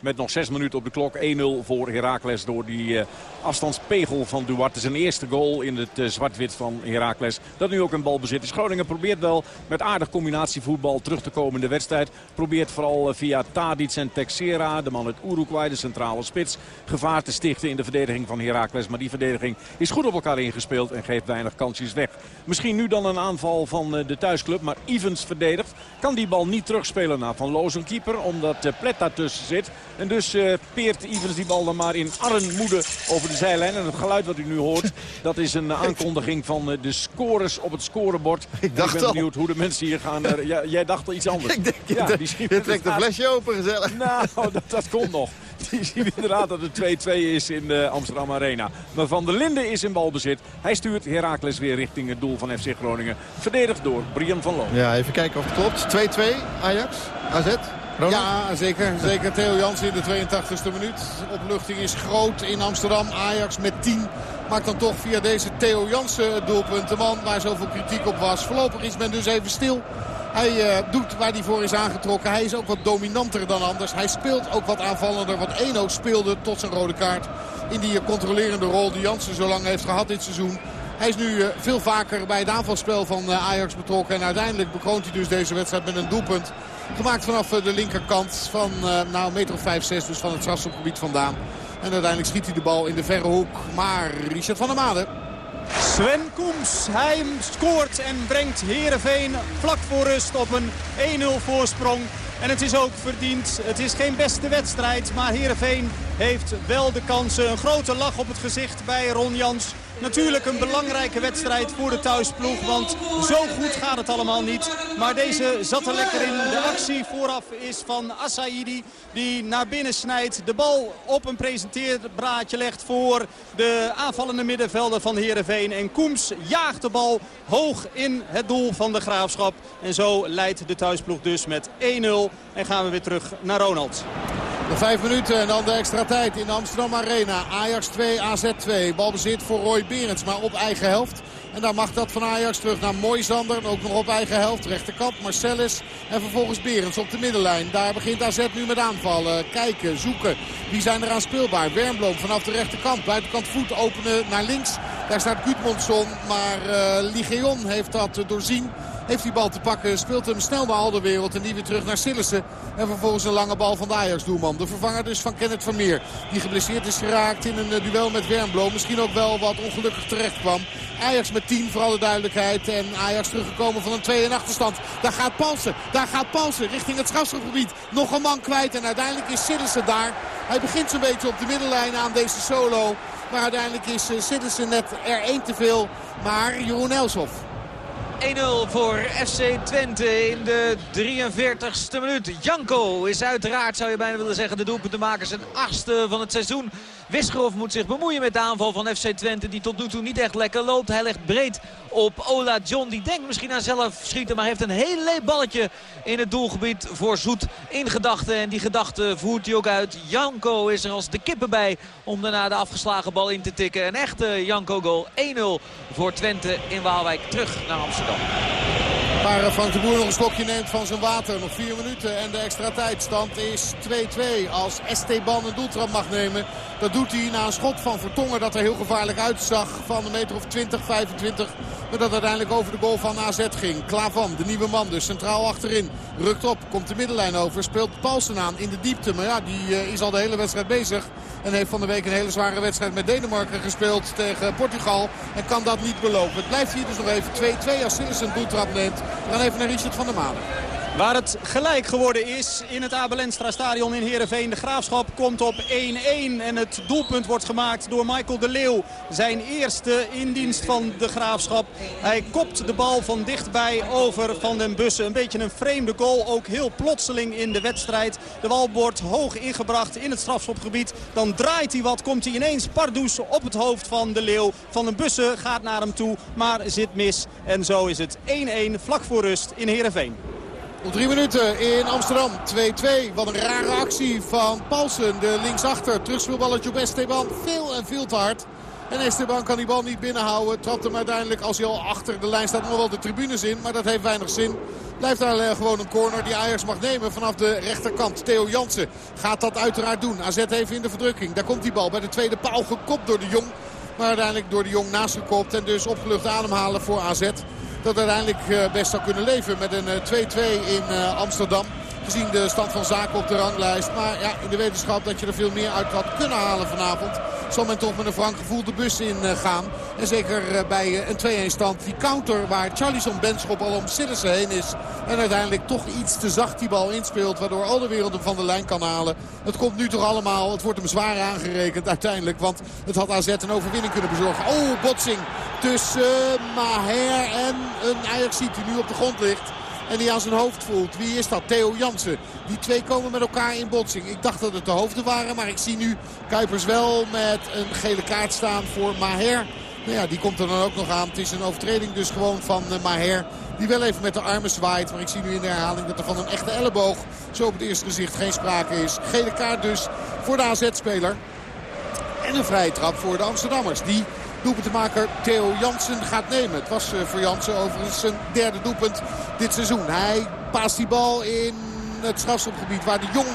met nog 6 minuten op de klok. 1-0 voor Heracles door die uh, afstandspegel van Duarte. Zijn eerste goal in het uh, zwart-wit van Heracles. Dat nu ook een balbezit is. Groningen probeert wel met aardig combinatievoetbal terug te komen in de wedstrijd. Probeert vooral uh, via Tadic en Texera, de man uit Uruguay, de centrale spits, gevaar te stichten in de verdediging van Heracles. Maar die verdediging is goed op elkaar ingespeeld en geeft weinig kansjes weg. Misschien nu dan een aanval van de thuisclub, maar Evans verdedigt. Kan die bal niet terugspelen naar Van Loos, keeper, omdat uh, Pletta tussen zit. En dus peert Evans die bal dan maar in armoede over de zijlijn. En het geluid wat u nu hoort, [LAUGHS] dat is een aankondiging van uh, de scores op het scorebord. Ik dacht ik ben benieuwd hoe de mensen hier gaan. ja, jij dacht al iets anders. [LAUGHS] Ik denk, ja, je, die je trekt een flesje open, gezellig. [LAUGHS] Nou, dat, dat komt nog. Die zien inderdaad dat het 2-2 is in de Amsterdam Arena. Maar Van der Linden is in balbezit. Hij stuurt Heracles weer richting het doel van FC Groningen. Verdedigd door Brian van Loon. Ja, even kijken of het klopt. 2-2 Ajax, AZ. Ja, zeker. Zeker Theo Jansen in de 82e minuut. Opluchting is groot in Amsterdam. Ajax met 10 maakt dan toch via deze Theo Jansen het doelpunt. De man waar zoveel kritiek op was. Voorlopig is men dus even stil. Hij uh, doet waar hij voor is aangetrokken. Hij is ook wat dominanter dan anders. Hij speelt ook wat aanvallender. Wat Eno speelde tot zijn rode kaart. In die controlerende rol die Jansen zo lang heeft gehad dit seizoen. Hij is nu uh, veel vaker bij het aanvalspel van uh, Ajax betrokken. En uiteindelijk bekroont hij dus deze wedstrijd met een doelpunt. Gemaakt vanaf de linkerkant van nou, meter of 5, 6 dus van het strafschopgebied vandaan. En uiteindelijk schiet hij de bal in de verre hoek. Maar Richard van der Made Sven Koems, hij scoort en brengt Heerenveen vlak voor rust op een 1-0 voorsprong. En het is ook verdiend. Het is geen beste wedstrijd, maar Heerenveen heeft wel de kansen. Een grote lach op het gezicht bij Ron Jans. Natuurlijk een belangrijke wedstrijd voor de thuisploeg, want zo goed gaat het allemaal niet. Maar deze zat er lekker in. De actie vooraf is van Assaidi die naar binnen snijdt. De bal op een presenteerbraadje legt voor de aanvallende middenvelder van Heerenveen. En Koems jaagt de bal hoog in het doel van de Graafschap. En zo leidt de thuisploeg dus met 1-0. En gaan we weer terug naar Ronald. Nog vijf minuten en dan de extra tijd in de Amsterdam Arena. Ajax 2, AZ 2. Balbezit voor Roy Berends, maar op eigen helft. En daar mag dat van Ajax terug naar Moisander. Ook nog op eigen helft. Rechterkant Marcellus. En vervolgens Berends op de middenlijn. Daar begint AZ nu met aanvallen. Kijken, zoeken. Wie zijn er aan speelbaar? Wernbloem vanaf de rechterkant. Buitenkant voet openen naar links. Daar staat Gudmundsson. Maar uh, Ligeon heeft dat doorzien. Heeft die bal te pakken, speelt hem snel naar Alderwereld en die weer terug naar Sillissen. En vervolgens een lange bal van de Ajax-doelman. De vervanger dus van Kenneth Vermeer. Die geblesseerd is geraakt in een duel met Wernbloem. Misschien ook wel wat ongelukkig terecht kwam. Ajax met 10 voor alle duidelijkheid. En Ajax teruggekomen van een 2 in achterstand. Daar gaat Palsen. Daar gaat Palsen richting het strafschopgebied. Nog een man kwijt en uiteindelijk is Sillissen daar. Hij begint zo'n beetje op de middenlijn aan deze solo. Maar uiteindelijk is Sillissen net er één te veel. Maar Jeroen Elshoff 1-0 voor FC Twente in de 43ste minuut. Janko is uiteraard, zou je bijna willen zeggen, de doelpuntenmaker. Zijn achtste van het seizoen. Wisgerhoff moet zich bemoeien met de aanval van FC Twente. Die tot nu toe niet echt lekker loopt. Hij legt breed op Ola John. Die denkt misschien aan zelf schieten. Maar heeft een heel leep balletje in het doelgebied voor Zoet in gedachten. En die gedachte voert hij ook uit. Janko is er als de kippen bij om daarna de afgeslagen bal in te tikken. Een echte Janko goal. 1-0 voor Twente in Waalwijk. Terug naar Amsterdam. Waar Frank de Boer nog een slokje neemt van zijn water. Nog vier minuten en de extra tijdstand is 2-2. Als Esteban een doeltrap mag nemen. Dat doet hij na een schot van Vertongen dat er heel gevaarlijk uitzag. Van een meter of 20, 25. Maar dat uiteindelijk over de goal van AZ ging. Klavan, de nieuwe man dus, centraal achterin. Rukt op, komt de middenlijn over. Speelt Paulsen aan in de diepte. Maar ja, die uh, is al de hele wedstrijd bezig. En heeft van de week een hele zware wedstrijd met Denemarken gespeeld tegen Portugal. En kan dat niet belopen. Het blijft hier dus nog even 2-2 als Sillis een doeltrap neemt. Dan even naar Richard van der Maden. Waar het gelijk geworden is in het Abelenstra stadion in Heerenveen. De Graafschap komt op 1-1 en het doelpunt wordt gemaakt door Michael de Leeuw. Zijn eerste in dienst van de Graafschap. Hij kopt de bal van dichtbij over Van den Bussen. Een beetje een vreemde goal, ook heel plotseling in de wedstrijd. De bal wordt hoog ingebracht in het strafschopgebied. Dan draait hij wat, komt hij ineens pardoes op het hoofd van de Leeuw. Van den Bussen gaat naar hem toe, maar zit mis. En zo is het 1-1 vlak voor rust in Heerenveen. Op drie minuten in Amsterdam. 2-2. Wat een rare actie van Paulsen. De linksachter. Terugspeelballetje op Esteban. Veel en veel te hard. En Esteban kan die bal niet binnenhouden. Trapt hem uiteindelijk als hij al achter de lijn staat nog wel de tribunes in. Maar dat heeft weinig zin. Blijft daar eh, gewoon een corner die Ajax mag nemen vanaf de rechterkant. Theo Jansen gaat dat uiteraard doen. AZ even in de verdrukking. Daar komt die bal bij de tweede paal gekopt door de Jong. Maar uiteindelijk door de Jong naast gekopt. En dus opgelucht ademhalen voor AZ dat uiteindelijk eh, best zou kunnen leven met een 2-2 eh, in eh, Amsterdam. Gezien de stand van zaken op de ranglijst. Maar ja, in de wetenschap dat je er veel meer uit had kunnen halen vanavond zal men toch met een frank gevoel de bus in eh, gaan. En zeker eh, bij eh, een 2-1 stand. Die counter waar Charlison Benschop al om Sillissen heen is. En uiteindelijk toch iets te zacht die bal inspeelt. Waardoor al de wereld hem van de lijn kan halen. Het komt nu toch allemaal. Het wordt hem zwaar aangerekend uiteindelijk. Want het had AZ een overwinning kunnen bezorgen. Oh, botsing tussen Maher en een Ajax die nu op de grond ligt. En die aan zijn hoofd voelt. Wie is dat? Theo Jansen. Die twee komen met elkaar in botsing. Ik dacht dat het de hoofden waren. Maar ik zie nu Kuipers wel met een gele kaart staan voor Maher. Nou ja, die komt er dan ook nog aan. Het is een overtreding dus gewoon van uh, Maher. Die wel even met de armen zwaait. Maar ik zie nu in de herhaling dat er van een echte elleboog zo op het eerste gezicht geen sprake is. Gele kaart dus voor de AZ-speler. En een vrije trap voor de Amsterdammers. Die doelpuntenmaker Theo Jansen gaat nemen. Het was eh, voor Jansen overigens zijn derde doelpunt dit seizoen. Hij paast die bal in het strafschopgebied waar de Jong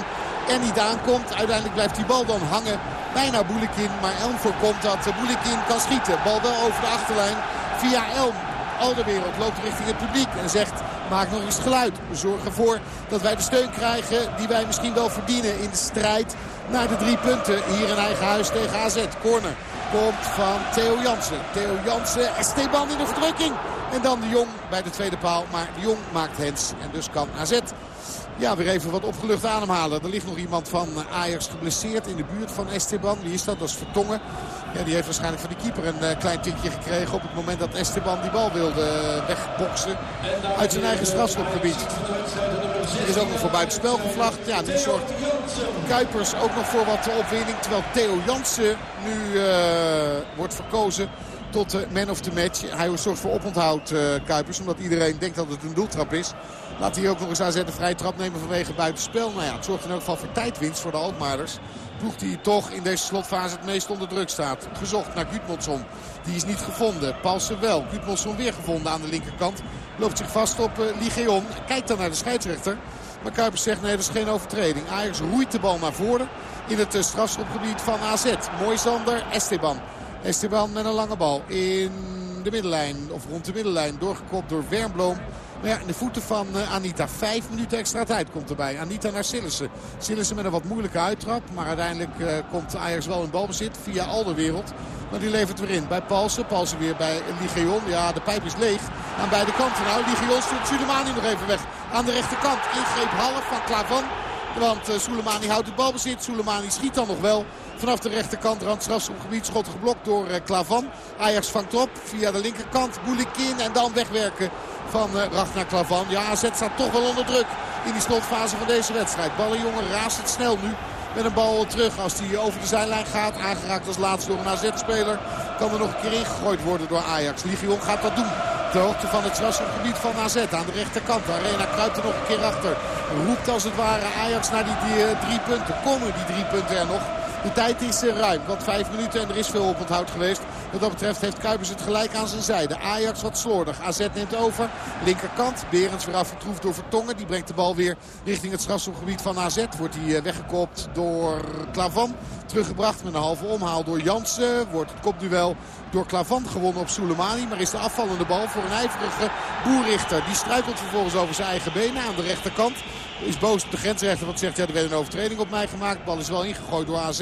er niet aankomt. Uiteindelijk blijft die bal dan hangen bijna Boelekin. Maar Elm voorkomt dat Boelekin kan schieten. Bal wel over de achterlijn via Elm. Al wereld loopt richting het publiek en zegt maak nog eens geluid. We zorgen ervoor dat wij de steun krijgen die wij misschien wel verdienen in de strijd naar de drie punten hier in eigen huis tegen AZ. Corner komt van Theo Jansen. Theo Jansen, Esteban in de verdrukking. En dan de Jong bij de tweede paal. Maar de Jong maakt hens en dus kan AZ ja, weer even wat opgelucht ademhalen. Er ligt nog iemand van Ajax geblesseerd in de buurt van Esteban. Wie is dat? Dat is Vertongen. Ja, die heeft waarschijnlijk van de keeper een uh, klein tikje gekregen op het moment dat Esteban die bal wilde uh, wegboksen uit zijn eigen strafschopgebied. Er is ook nog voor buitenspel gevlacht. Ja, nu zorgt Kuipers ook nog voor wat opwinning. Terwijl Theo Jansen nu uh, wordt verkozen tot de man of the match. Hij zorgt voor oponthoud Kuipers. Omdat iedereen denkt dat het een doeltrap is. Laat hij ook nog eens AZ een vrije trap nemen vanwege buitenspel. Nou ja, het zorgt in elk geval voor tijdwinst voor de Alkmaarders. Ploeg die toch in deze slotfase het meest onder druk staat. Gezocht naar Gudmundsson. Die is niet gevonden. Paulsen wel. Gudmundsson weer gevonden aan de linkerkant. Loopt zich vast op uh, Ligeon. Kijkt dan naar de scheidsrechter. Maar Kuipers zegt nee, dat is geen overtreding. Ajax roeit de bal naar voren in het uh, strafschopgebied van AZ. Mooi Zander, Esteban. Esteban met een lange bal in de middenlijn. Of rond de middenlijn. Doorgekopt door Wernbloem. Maar ja, in de voeten van uh, Anita. Vijf minuten extra tijd komt erbij. Anita naar Sillissen. Sillissen met een wat moeilijke uittrap. Maar uiteindelijk uh, komt Ajax wel in balbezit via Alderwereld. Maar die levert weer in bij Palsen. Palsen weer bij Ligeon. Ja, de pijp is leeg aan beide kanten. Nou, Ligeon stuurt Sulemani nog even weg. Aan de rechterkant ingreep half van Klavan. Want uh, houdt het balbezit. Soleimani schiet dan nog wel. Vanaf de rechterkant, randstrafschopgebied, schot geblokt door uh, Klavan. Ajax vangt op via de linkerkant. Boulikin en dan wegwerken van uh, Ragnar Klavan. Ja, AZ staat toch wel onder druk in die slotfase van deze wedstrijd. Ballenjongen raast het snel nu met een bal terug. Als hij over de zijlijn gaat, aangeraakt als laatste door een AZ-speler... kan er nog een keer ingegooid worden door Ajax. Ligion gaat dat doen. Ter hoogte van het strafschopgebied van AZ aan de rechterkant. Arena kruipt er nog een keer achter. Roept als het ware Ajax naar die, die uh, drie punten. Komen die drie punten er nog? De tijd is uh, ruim, want vijf minuten en er is veel oponthoud geweest. Wat dat betreft heeft Kuipers het gelijk aan zijn zijde. Ajax wat slordig. AZ neemt over. Linkerkant. Berends weer afgetroefd door Vertongen. Die brengt de bal weer richting het strafschopgebied van AZ. Wordt hij uh, weggekopt door Klavan. Teruggebracht met een halve omhaal door Jansen. Wordt het kopduel door Klavan gewonnen op Soleimani. Maar is de afvallende bal voor een ijverige boerrichter. Die struikelt vervolgens over zijn eigen benen aan de rechterkant. Is boos op de grensrechter want zegt ja er werd een overtreding op mij gemaakt. De bal is wel ingegooid door AZ.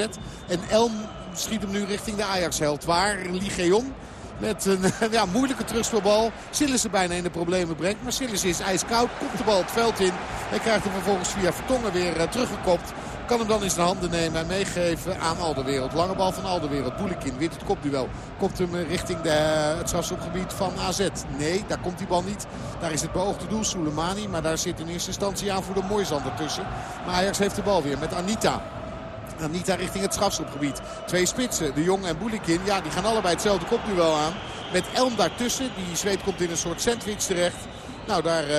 En Elm schiet hem nu richting de Ajax-held. Waar Ligeon Met een [LAUGHS] ja, moeilijke terugspeelbal. Sillissen bijna in de problemen brengt. Maar Sillissen is ijskoud. Komt de bal het veld in. En krijgt hem vervolgens via Vertongen weer uh, teruggekopt. Kan hem dan in zijn handen nemen en meegeven aan Alderwereld. Lange bal van Alderwereld. Boelekin wint het kopduel. Komt hem richting de, het strafschopgebied van AZ. Nee, daar komt die bal niet. Daar is het beoogde doel Soleimani. Maar daar zit in eerste instantie aanvoerder Moisander tussen. Maar Ajax heeft de bal weer met Anita. Anita richting het strafschopgebied. Twee spitsen, De Jong en Boelikin. Ja, die gaan allebei hetzelfde kopduel aan. Met Elm daartussen. Die zweet komt in een soort sandwich terecht. Nou, daar uh,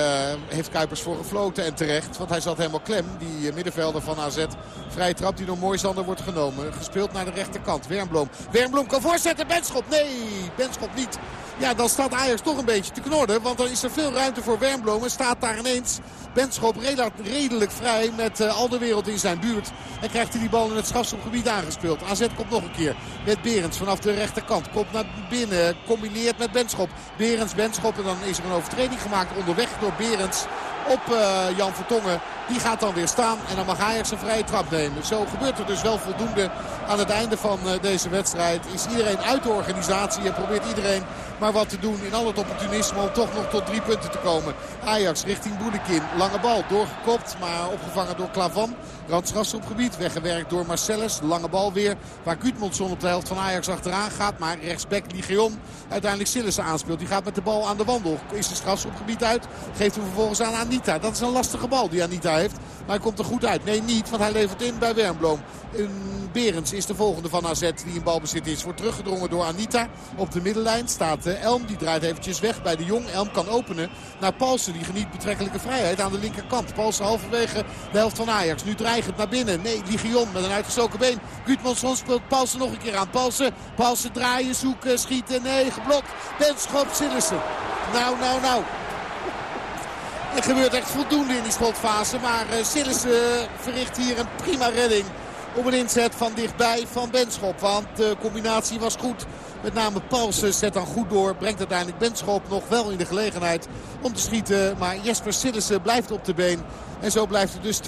heeft Kuipers voor gefloten en terecht. Want hij zat helemaal klem. Die uh, middenvelder van AZ. Vrije trap die door Moisander wordt genomen. Gespeeld naar de rechterkant. Wernbloem. Wernbloem kan voorzetten. Benschop. Nee, Benschop niet. Ja, dan staat Ajax toch een beetje te knorden. Want dan is er veel ruimte voor Wernbloem. En staat daar ineens Benschop redelijk vrij met uh, al de wereld in zijn buurt. En krijgt hij die bal in het strafschopgebied aangespeeld. AZ komt nog een keer met Berends vanaf de rechterkant. Komt naar binnen, combineert met Benschop. Berends, Benschop en dan is er een overtreding gemaakt onderweg door Berends op uh, Jan Vertongen. Die gaat dan weer staan en dan mag Ajax een vrije trap nemen. Zo gebeurt er dus wel voldoende aan het einde van uh, deze wedstrijd. Is iedereen uit de organisatie en probeert iedereen maar wat te doen in al het opportunisme om toch nog tot drie punten te komen. Ajax richting Boelekin. Lange bal doorgekopt, maar opgevangen door Klavan. gebied, weggewerkt door Marcellus. Lange bal weer, waar Gudmundsson op de helft van Ajax achteraan gaat. Maar rechtsback Ligion uiteindelijk Sillissen aanspeelt. Die gaat met de bal aan de wandel. Is de strafschopgebied uit, geeft hem vervolgens aan Anita. Dat is een lastige bal die Anita heeft. Maar hij komt er goed uit. Nee, niet, want hij levert in bij Wernbloem. Berends is de volgende van AZ die in balbezit is. Wordt teruggedrongen door Anita. Op de middenlijn staat eh, Elm. Die draait eventjes weg bij de Jong. Elm kan openen naar Paulsen. Die geniet betrekkelijke vrijheid aan de linkerkant. Paulsen halverwege de helft van Ajax. Nu dreigend naar binnen. Nee, Ligion met een uitgestoken been. Gutmansson speelt Paulsen nog een keer aan. Paulsen, Paulsen draaien, zoeken, schieten. Nee, geblokt. Benschop, Sillissen. Nou, nou, nou. Er gebeurt echt voldoende in die slotfase. Maar uh, Sillissen verricht hier een prima redding op een inzet van dichtbij van Benschop. Want de combinatie was goed. Met name Paulsen zet dan goed door. Brengt uiteindelijk Benschop nog wel in de gelegenheid om te schieten. Maar Jesper Sillissen blijft op de been. En zo blijft het dus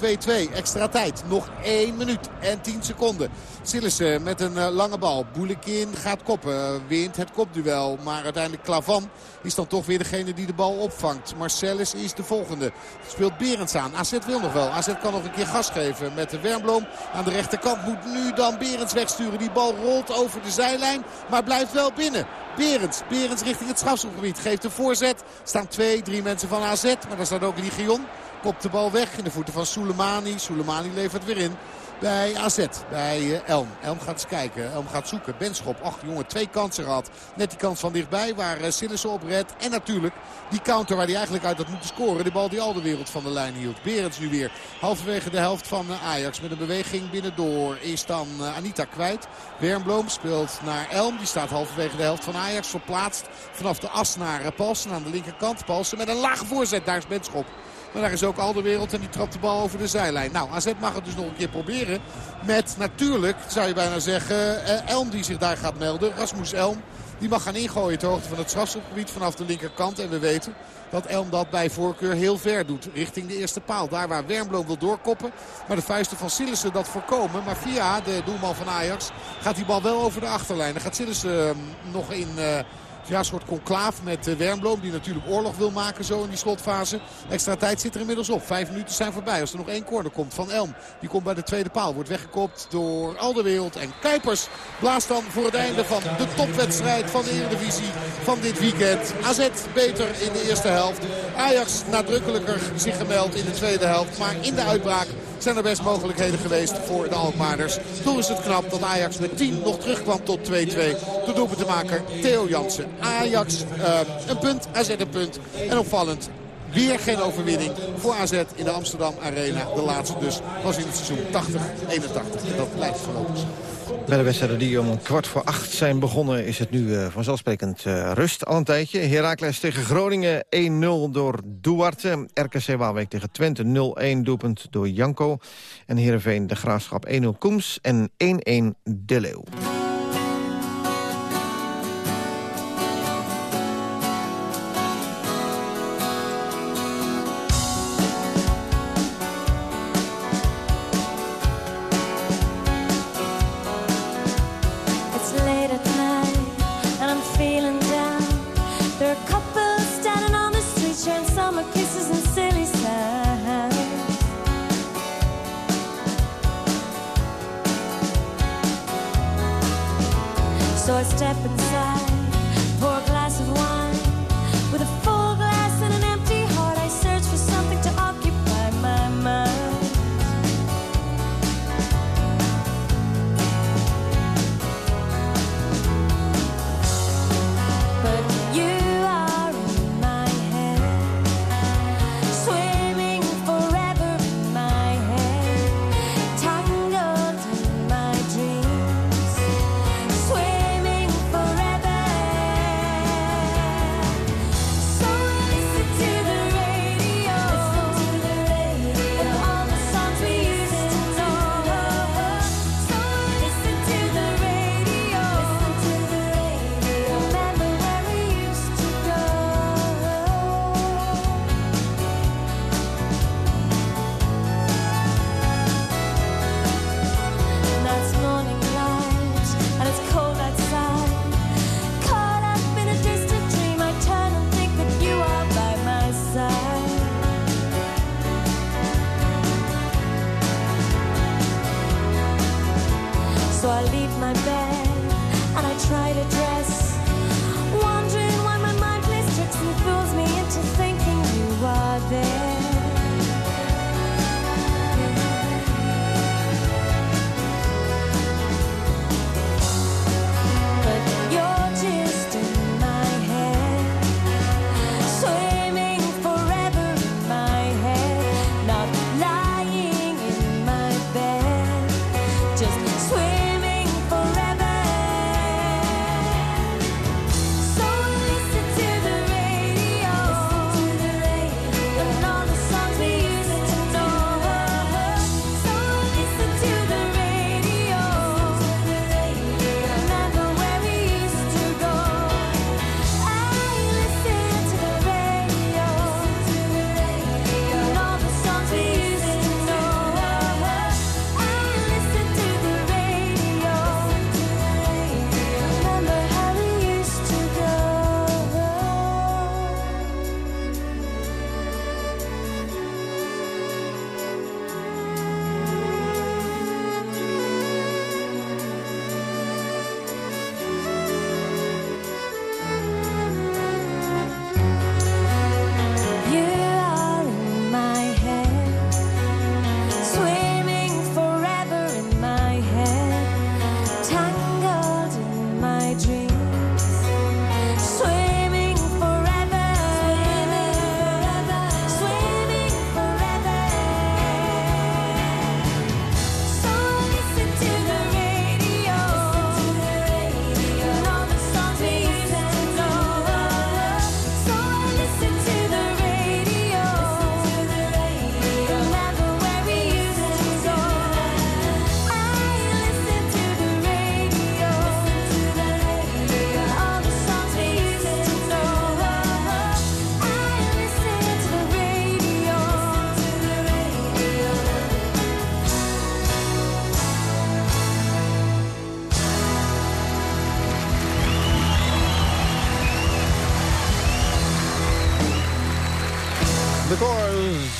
2-2. Extra tijd. Nog 1 minuut en 10 seconden. Sillissen met een uh, lange bal. Boelekin gaat koppen. Wint het kopduel. Maar uiteindelijk Klavan is dan toch weer degene die de bal opvangt. Marcellus is de volgende. Speelt Berends aan. AZ wil nog wel. AZ kan nog een keer gas geven met de Wernbloem. Aan de rechterkant moet nu dan Berends wegsturen. Die bal rolt over de zijlijn. Maar blijft wel binnen. Berends. Berends richting het strafschopgebied. Geeft een voorzet. Staan twee, drie mensen van AZ. Maar daar staat ook Ligion. Kopt de bal weg in de voeten van Soleimani. Soleimani levert weer in bij AZ, bij eh, Elm. Elm gaat eens kijken, Elm gaat zoeken. Benschop, ach jongen, twee kansen gehad. Net die kans van dichtbij waar eh, Sillissen op redt. En natuurlijk die counter waar hij eigenlijk uit had moeten scoren. De bal die al de wereld van de lijn hield. Berends nu weer halverwege de helft van eh, Ajax. Met een beweging binnendoor is dan Anita kwijt. Wernbloem speelt naar Elm. Die staat halverwege de helft van Ajax. Verplaatst vanaf de as naar Palsen aan de linkerkant. Palsen met een lage voorzet. Daar is Benschop. Maar daar is ook al de wereld en die trapt de bal over de zijlijn. Nou, AZ mag het dus nog een keer proberen. Met natuurlijk, zou je bijna zeggen, eh, Elm die zich daar gaat melden. Rasmus Elm. Die mag gaan ingooien ter hoogte van het strafschopgebied vanaf de linkerkant. En we weten dat Elm dat bij voorkeur heel ver doet. Richting de eerste paal. Daar waar Wernbloem wil doorkoppen. Maar de vuisten van Sillissen dat voorkomen. Maar via de doelman van Ajax gaat die bal wel over de achterlijn. Dan gaat Sillissen ehm, nog in... Uh, ja, een soort conclaaf met uh, Wernbloem. Die natuurlijk oorlog wil maken zo in die slotfase. Extra tijd zit er inmiddels op. Vijf minuten zijn voorbij. Als er nog één corner komt van Elm. Die komt bij de tweede paal. Wordt weggekopt door Alderwereld. En Kuipers blaast dan voor het einde van de topwedstrijd van de Eredivisie van dit weekend. AZ beter in de eerste helft. Ajax nadrukkelijker zich gemeld in de tweede helft. Maar in de uitbraak zijn er best mogelijkheden geweest voor de Alkmaarders. Toen is het knap dat Ajax met 10 nog terugkwam tot 2-2. De doelpuntenmaker Theo Jansen. Ajax uh, een punt, AZ een punt. En opvallend Weer geen overwinning voor AZ in de Amsterdam Arena. De laatste dus was in het seizoen 80-81. En dat blijft voorlopig bij de wedstrijden die om kwart voor acht zijn begonnen... is het nu uh, vanzelfsprekend uh, rust al een tijdje. Heracles tegen Groningen 1-0 door Duarte. RKC Waalwijk tegen Twente 0-1 doelpunt door Janko. En Heerenveen de Graafschap 1-0 Koems en 1-1 De Leeuw.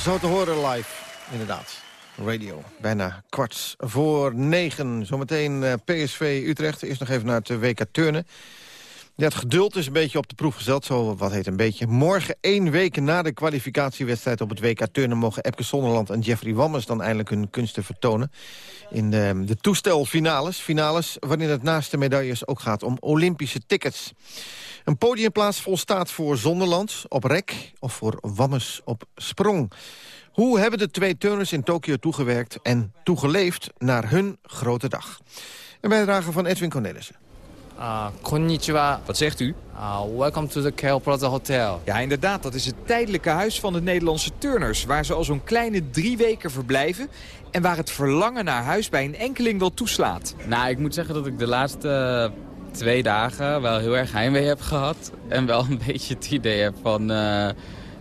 Zo te horen live, inderdaad. Radio, bijna kwart voor negen. Zometeen eh, PSV Utrecht. Eerst nog even naar het WK Turnen. Ja, het geduld is een beetje op de proef gesteld, zo wat heet een beetje. Morgen, één week na de kwalificatiewedstrijd op het WK Turnen... mogen Epke Zonderland en Jeffrey Wammers dan eindelijk hun kunsten vertonen... in de, de toestelfinales. Finales waarin het naast de medailles ook gaat om Olympische tickets. Een podiumplaats volstaat voor Zonderland op rek... of voor Wammers op sprong. Hoe hebben de twee turners in Tokio toegewerkt en toegeleefd naar hun grote dag? Een bijdrage van Edwin Cornelissen. Ah, konnichiwa. Wat zegt u? Ah, welcome to the Kel Plaza Hotel. Ja, inderdaad. Dat is het tijdelijke huis van de Nederlandse turners... waar ze al zo'n kleine drie weken verblijven... en waar het verlangen naar huis bij een enkeling wel toeslaat. Nou, ik moet zeggen dat ik de laatste twee dagen wel heel erg heimwee heb gehad. En wel een [LAUGHS] beetje het idee heb van... eh,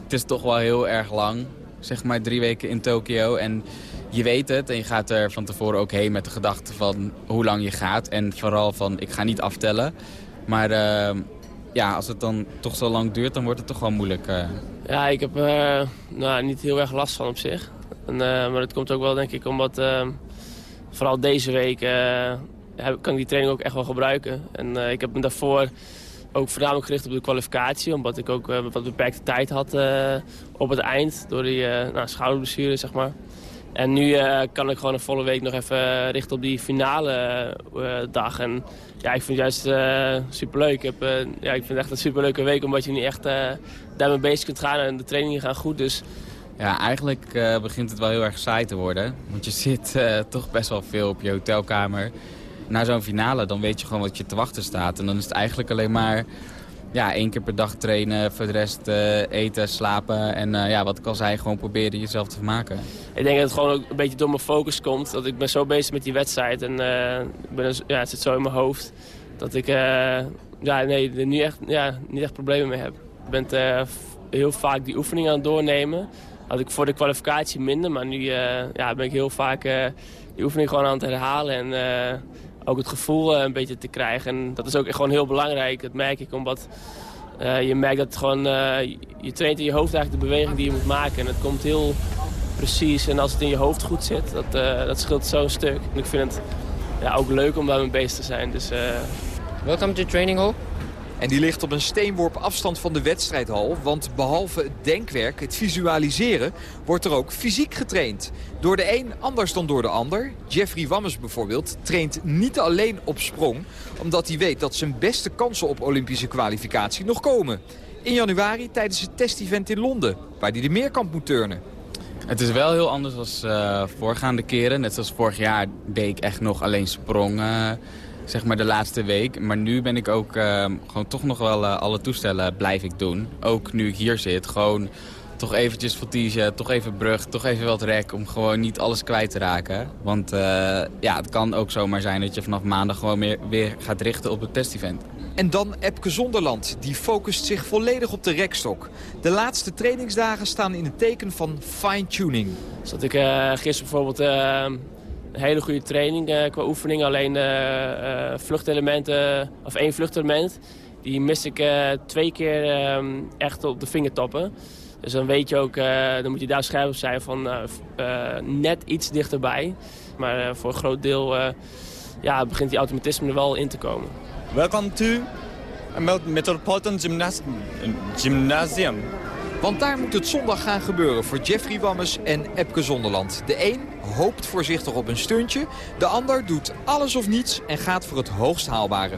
het is toch wel heel erg lang. Zeg maar drie weken in Tokio. En je weet het en je gaat er van tevoren ook heen met de gedachte van hoe lang je gaat. En vooral van ik ga niet aftellen. Maar eh, ja, als het dan toch zo lang duurt, dan wordt het toch wel moeilijk. eh. Ja, ik heb er nou, niet heel erg last van op zich. En, maar dat komt ook wel denk ik omdat vooral deze week kan ik die training ook echt wel gebruiken. En eh, ik heb me daarvoor ook voornamelijk gericht op de kwalificatie. Omdat ik ook eh, wat beperkte tijd had eh, op het eind. Door die nou, schouderblessure, zeg maar. En nu kan ik gewoon een volle week nog even richten op die finale dag. En ja, ik vind het juist superleuk. Ik, heb, ja, ik vind het echt een superleuke week. Omdat je nu echt daarmee bezig kunt gaan. En de trainingen gaan goed. Dus Ja, eigenlijk begint het wel heel erg saai te worden. Want je zit toch best wel veel op je hotelkamer. Na zo'n finale dan weet je gewoon wat je te wachten staat. En dan is het eigenlijk alleen maar ja, één keer per dag trainen. Voor de rest eh, eten, slapen. En eh, ja, wat ik al zei, gewoon proberen jezelf te vermaken. Ik denk dat het gewoon ook een beetje door mijn focus komt. Dat ik ben zo bezig met die wedstrijd. En eh, ik ben, dus- ja, het zit zo in mijn hoofd. Dat ik ja, nee, er nu echt, ja, niet echt problemen mee heb. Ik ben heel vaak die oefeningen aan het doornemen. Had ik voor de kwalificatie minder. Maar nu ja, ben ik heel vaak die oefening gewoon aan het herhalen. En ook het gevoel eh, een beetje te krijgen. En dat is ook gewoon heel belangrijk. Dat merk ik omdat... eh, je merkt dat gewoon, eh, je- traint in je hoofd eigenlijk de beweging die je moet maken. En het komt heel precies. En als het in je hoofd goed zit, dat, dat scheelt zo'n stuk. En ik vind het ja, ook leuk om daarmee bezig te zijn. Dus, Welcome to training hall. En die ligt op een steenworp afstand van de wedstrijdhal. Want behalve het denkwerk, het visualiseren, wordt er ook fysiek getraind. Door de een anders dan door de ander. Jeffrey Wammes bijvoorbeeld traint niet alleen op sprong... omdat hij weet dat zijn beste kansen op Olympische kwalificatie nog komen. In januari tijdens het testevent in Londen, waar hij de meerkamp moet turnen. Het is wel heel anders dan eh, voorgaande keren. Net zoals vorig jaar deed ik echt nog alleen sprong, eh, zeg maar de laatste week. Maar nu ben ik ook eh, gewoon toch nog wel eh, alle toestellen blijf ik doen. Ook nu ik hier zit, gewoon toch eventjes voltige, toch even brug, toch even wat rek... om gewoon niet alles kwijt te raken. Want eh, ja, het kan ook zomaar zijn dat je vanaf maandag gewoon meer, weer gaat richten op het testevent. En dan Epke Zonderland, die focust zich volledig op de rekstok. De laatste trainingsdagen staan in het teken van fine-tuning. dus dat ik eh, gisteren bijvoorbeeld eh, een hele goede training eh, qua oefening. Alleen eh, vluchtelementen, of één vluchtelement, die mis ik twee keer eh, echt op de vingertoppen. Dus dan weet je ook, dan moet je daar scherp zijn van net iets dichterbij. Maar voor een groot deel ja, begint die automatisme er wel in te komen. Welcome to Metropolitan Gymnas Gymnasium. Want daar moet het zondag gaan gebeuren voor Jeffrey Wammes en Epke Zonderland. De een hoopt voorzichtig op een stuntje, de ander doet alles of niets en gaat voor het hoogst haalbare.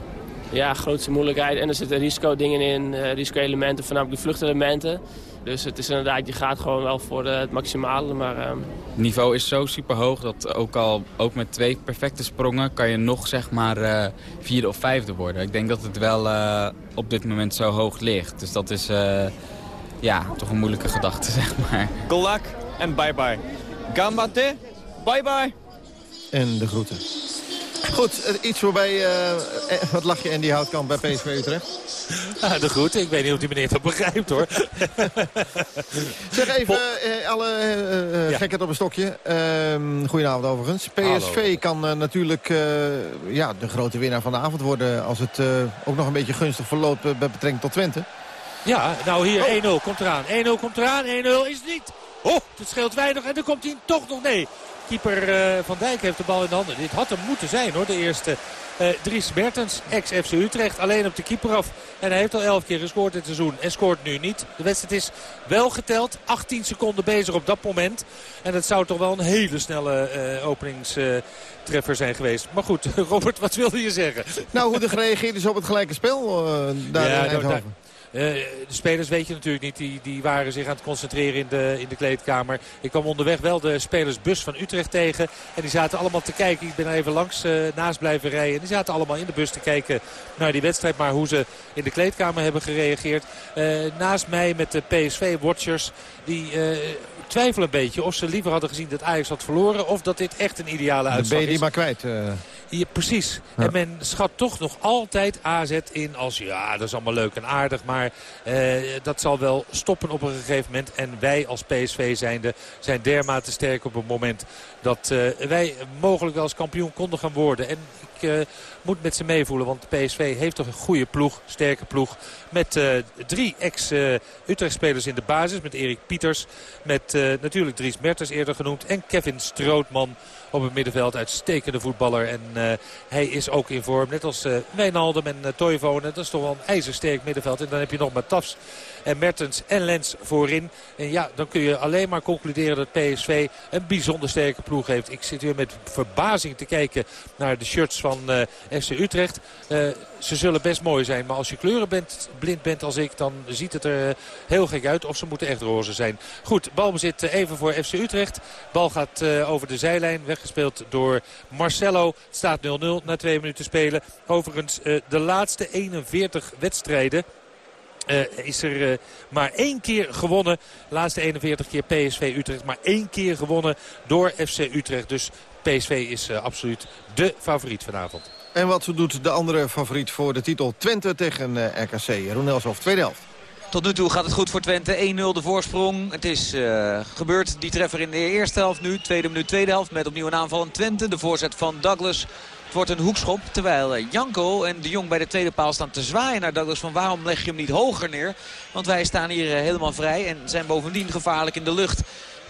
Ja, grootste moeilijkheid. En er zitten risico-dingen in, eh, risico-elementen, voornamelijk de vluchtelementen. Dus het is inderdaad, je gaat gewoon wel voor eh, het maximale. Maar ehm, Het niveau is zo super hoog dat ook al ook met twee perfecte sprongen kan je nog zeg maar eh, vierde of vijfde worden. Ik denk dat het wel eh, op dit moment zo hoog ligt. Dus dat is eh, ja, toch een moeilijke gedachte [LAUGHS] zeg maar. Good luck and bye bye. Gambate, bye bye. En de groeten. Goed, eh, iets voorbij. eh, wat lach je Andy Houtkamp bij PSV Utrecht? [LAUGHS] Ah, de groeten. Ik weet niet of die meneer dat begrijpt hoor. [LAUGHS] Zeg even, eh, alle eh, eh, gekheid op een stokje. Ehm goedenavond overigens. PSV Hallo. kan eh, natuurlijk eh, ja, de grote winnaar van de avond worden... als het eh, ook nog een beetje gunstig verloopt bij betrekking tot Twente. Ja, nou hier 1-0 komt eraan. 1-0 komt eraan. 1-0 is het niet. Oh, het scheelt weinig. En dan komt hij toch nog. Nee, keeper eh, Van Dijk heeft de bal in de handen. Dit had hem moeten zijn hoor, de eerste. Eh, Dries Mertens, ex-FC Utrecht, alleen op de keeper af. En hij heeft al 11 keer gescoord dit seizoen en scoort nu niet. De wedstrijd is wel geteld. 18 seconden bezig op dat moment. En het zou toch wel een hele snelle eh, openingstreffer zijn geweest. Maar goed, [LAUGHS] Robert, wat wilde je zeggen? Nou, hoe er gereageerd is op het gelijke spel daar in nou, Eindhoven. daar- de spelers weet je natuurlijk niet. Die, die waren zich aan het concentreren in de, in de kleedkamer. Ik kwam onderweg wel de spelersbus van Utrecht tegen. En die zaten allemaal te kijken. Ik ben er even langs eh, naast blijven rijden. En die zaten allemaal in de bus te kijken naar die wedstrijd. Maar hoe ze in de kleedkamer hebben gereageerd. Eh, naast mij met de PSV-watchers. Die eh, twijfelen een beetje of ze liever hadden gezien dat Ajax had verloren. Of dat dit echt een ideale uitslag ben je is. die maar kwijt. eh. Precies. Ja. En men schat toch nog altijd AZ in als ja, dat is allemaal leuk en aardig. Maar eh, dat zal wel stoppen op een gegeven moment. En wij als PSV zijnde zijn dermate sterk op het moment dat eh, wij mogelijk wel als kampioen konden gaan worden. En ik eh, moet met ze meevoelen, want de PSV heeft toch een goede ploeg, sterke ploeg. Met drie ex-Utrecht-spelers in de basis. Met Erik Pieters, met natuurlijk Dries Mertens eerder genoemd. En Kevin Strootman op het middenveld. Uitstekende voetballer. En eh, hij is ook in vorm. Net als eh Wijnaldum en uh, Toivonen. Dat is toch wel een ijzersterk middenveld. En dan heb je nog Matafs en Mertens en Lens voorin. En ja, dan kun je alleen maar concluderen dat PSV een bijzonder sterke ploeg heeft. Ik zit hier met verbazing te kijken naar de shirts van uh, FC Utrecht. Uh, ze zullen best mooi zijn, maar als je kleuren bent, blind bent als ik... dan ziet het er heel gek uit of ze moeten echt roze zijn. Goed, balbezit even voor FC Utrecht. Bal gaat over de zijlijn, weggespeeld door Marcelo. Staat 0-0 na twee minuten spelen. Overigens de laatste 41 wedstrijden is er uh, maar één keer gewonnen. De laatste 41 keer PSV Utrecht. Maar één keer gewonnen door FC Utrecht. Dus PSV is uh, absoluut de favoriet vanavond. En wat doet de andere favoriet voor de titel? Twente tegen RKC. Roen Elshoff, tweede helft. Tot nu toe gaat het goed voor Twente. 1-0 de voorsprong. Het is uh, gebeurd. Die treffer in de eerste helft nu. Tweede minuut, tweede helft. Met opnieuw een aanval in Twente. De voorzet van Douglas. Wordt een hoekschop. Terwijl Janko en de Jong bij de tweede paal staan te zwaaien naar Douglas. Van waarom leg je hem niet hoger neer? Want wij staan hier helemaal vrij. En zijn bovendien gevaarlijk in de lucht.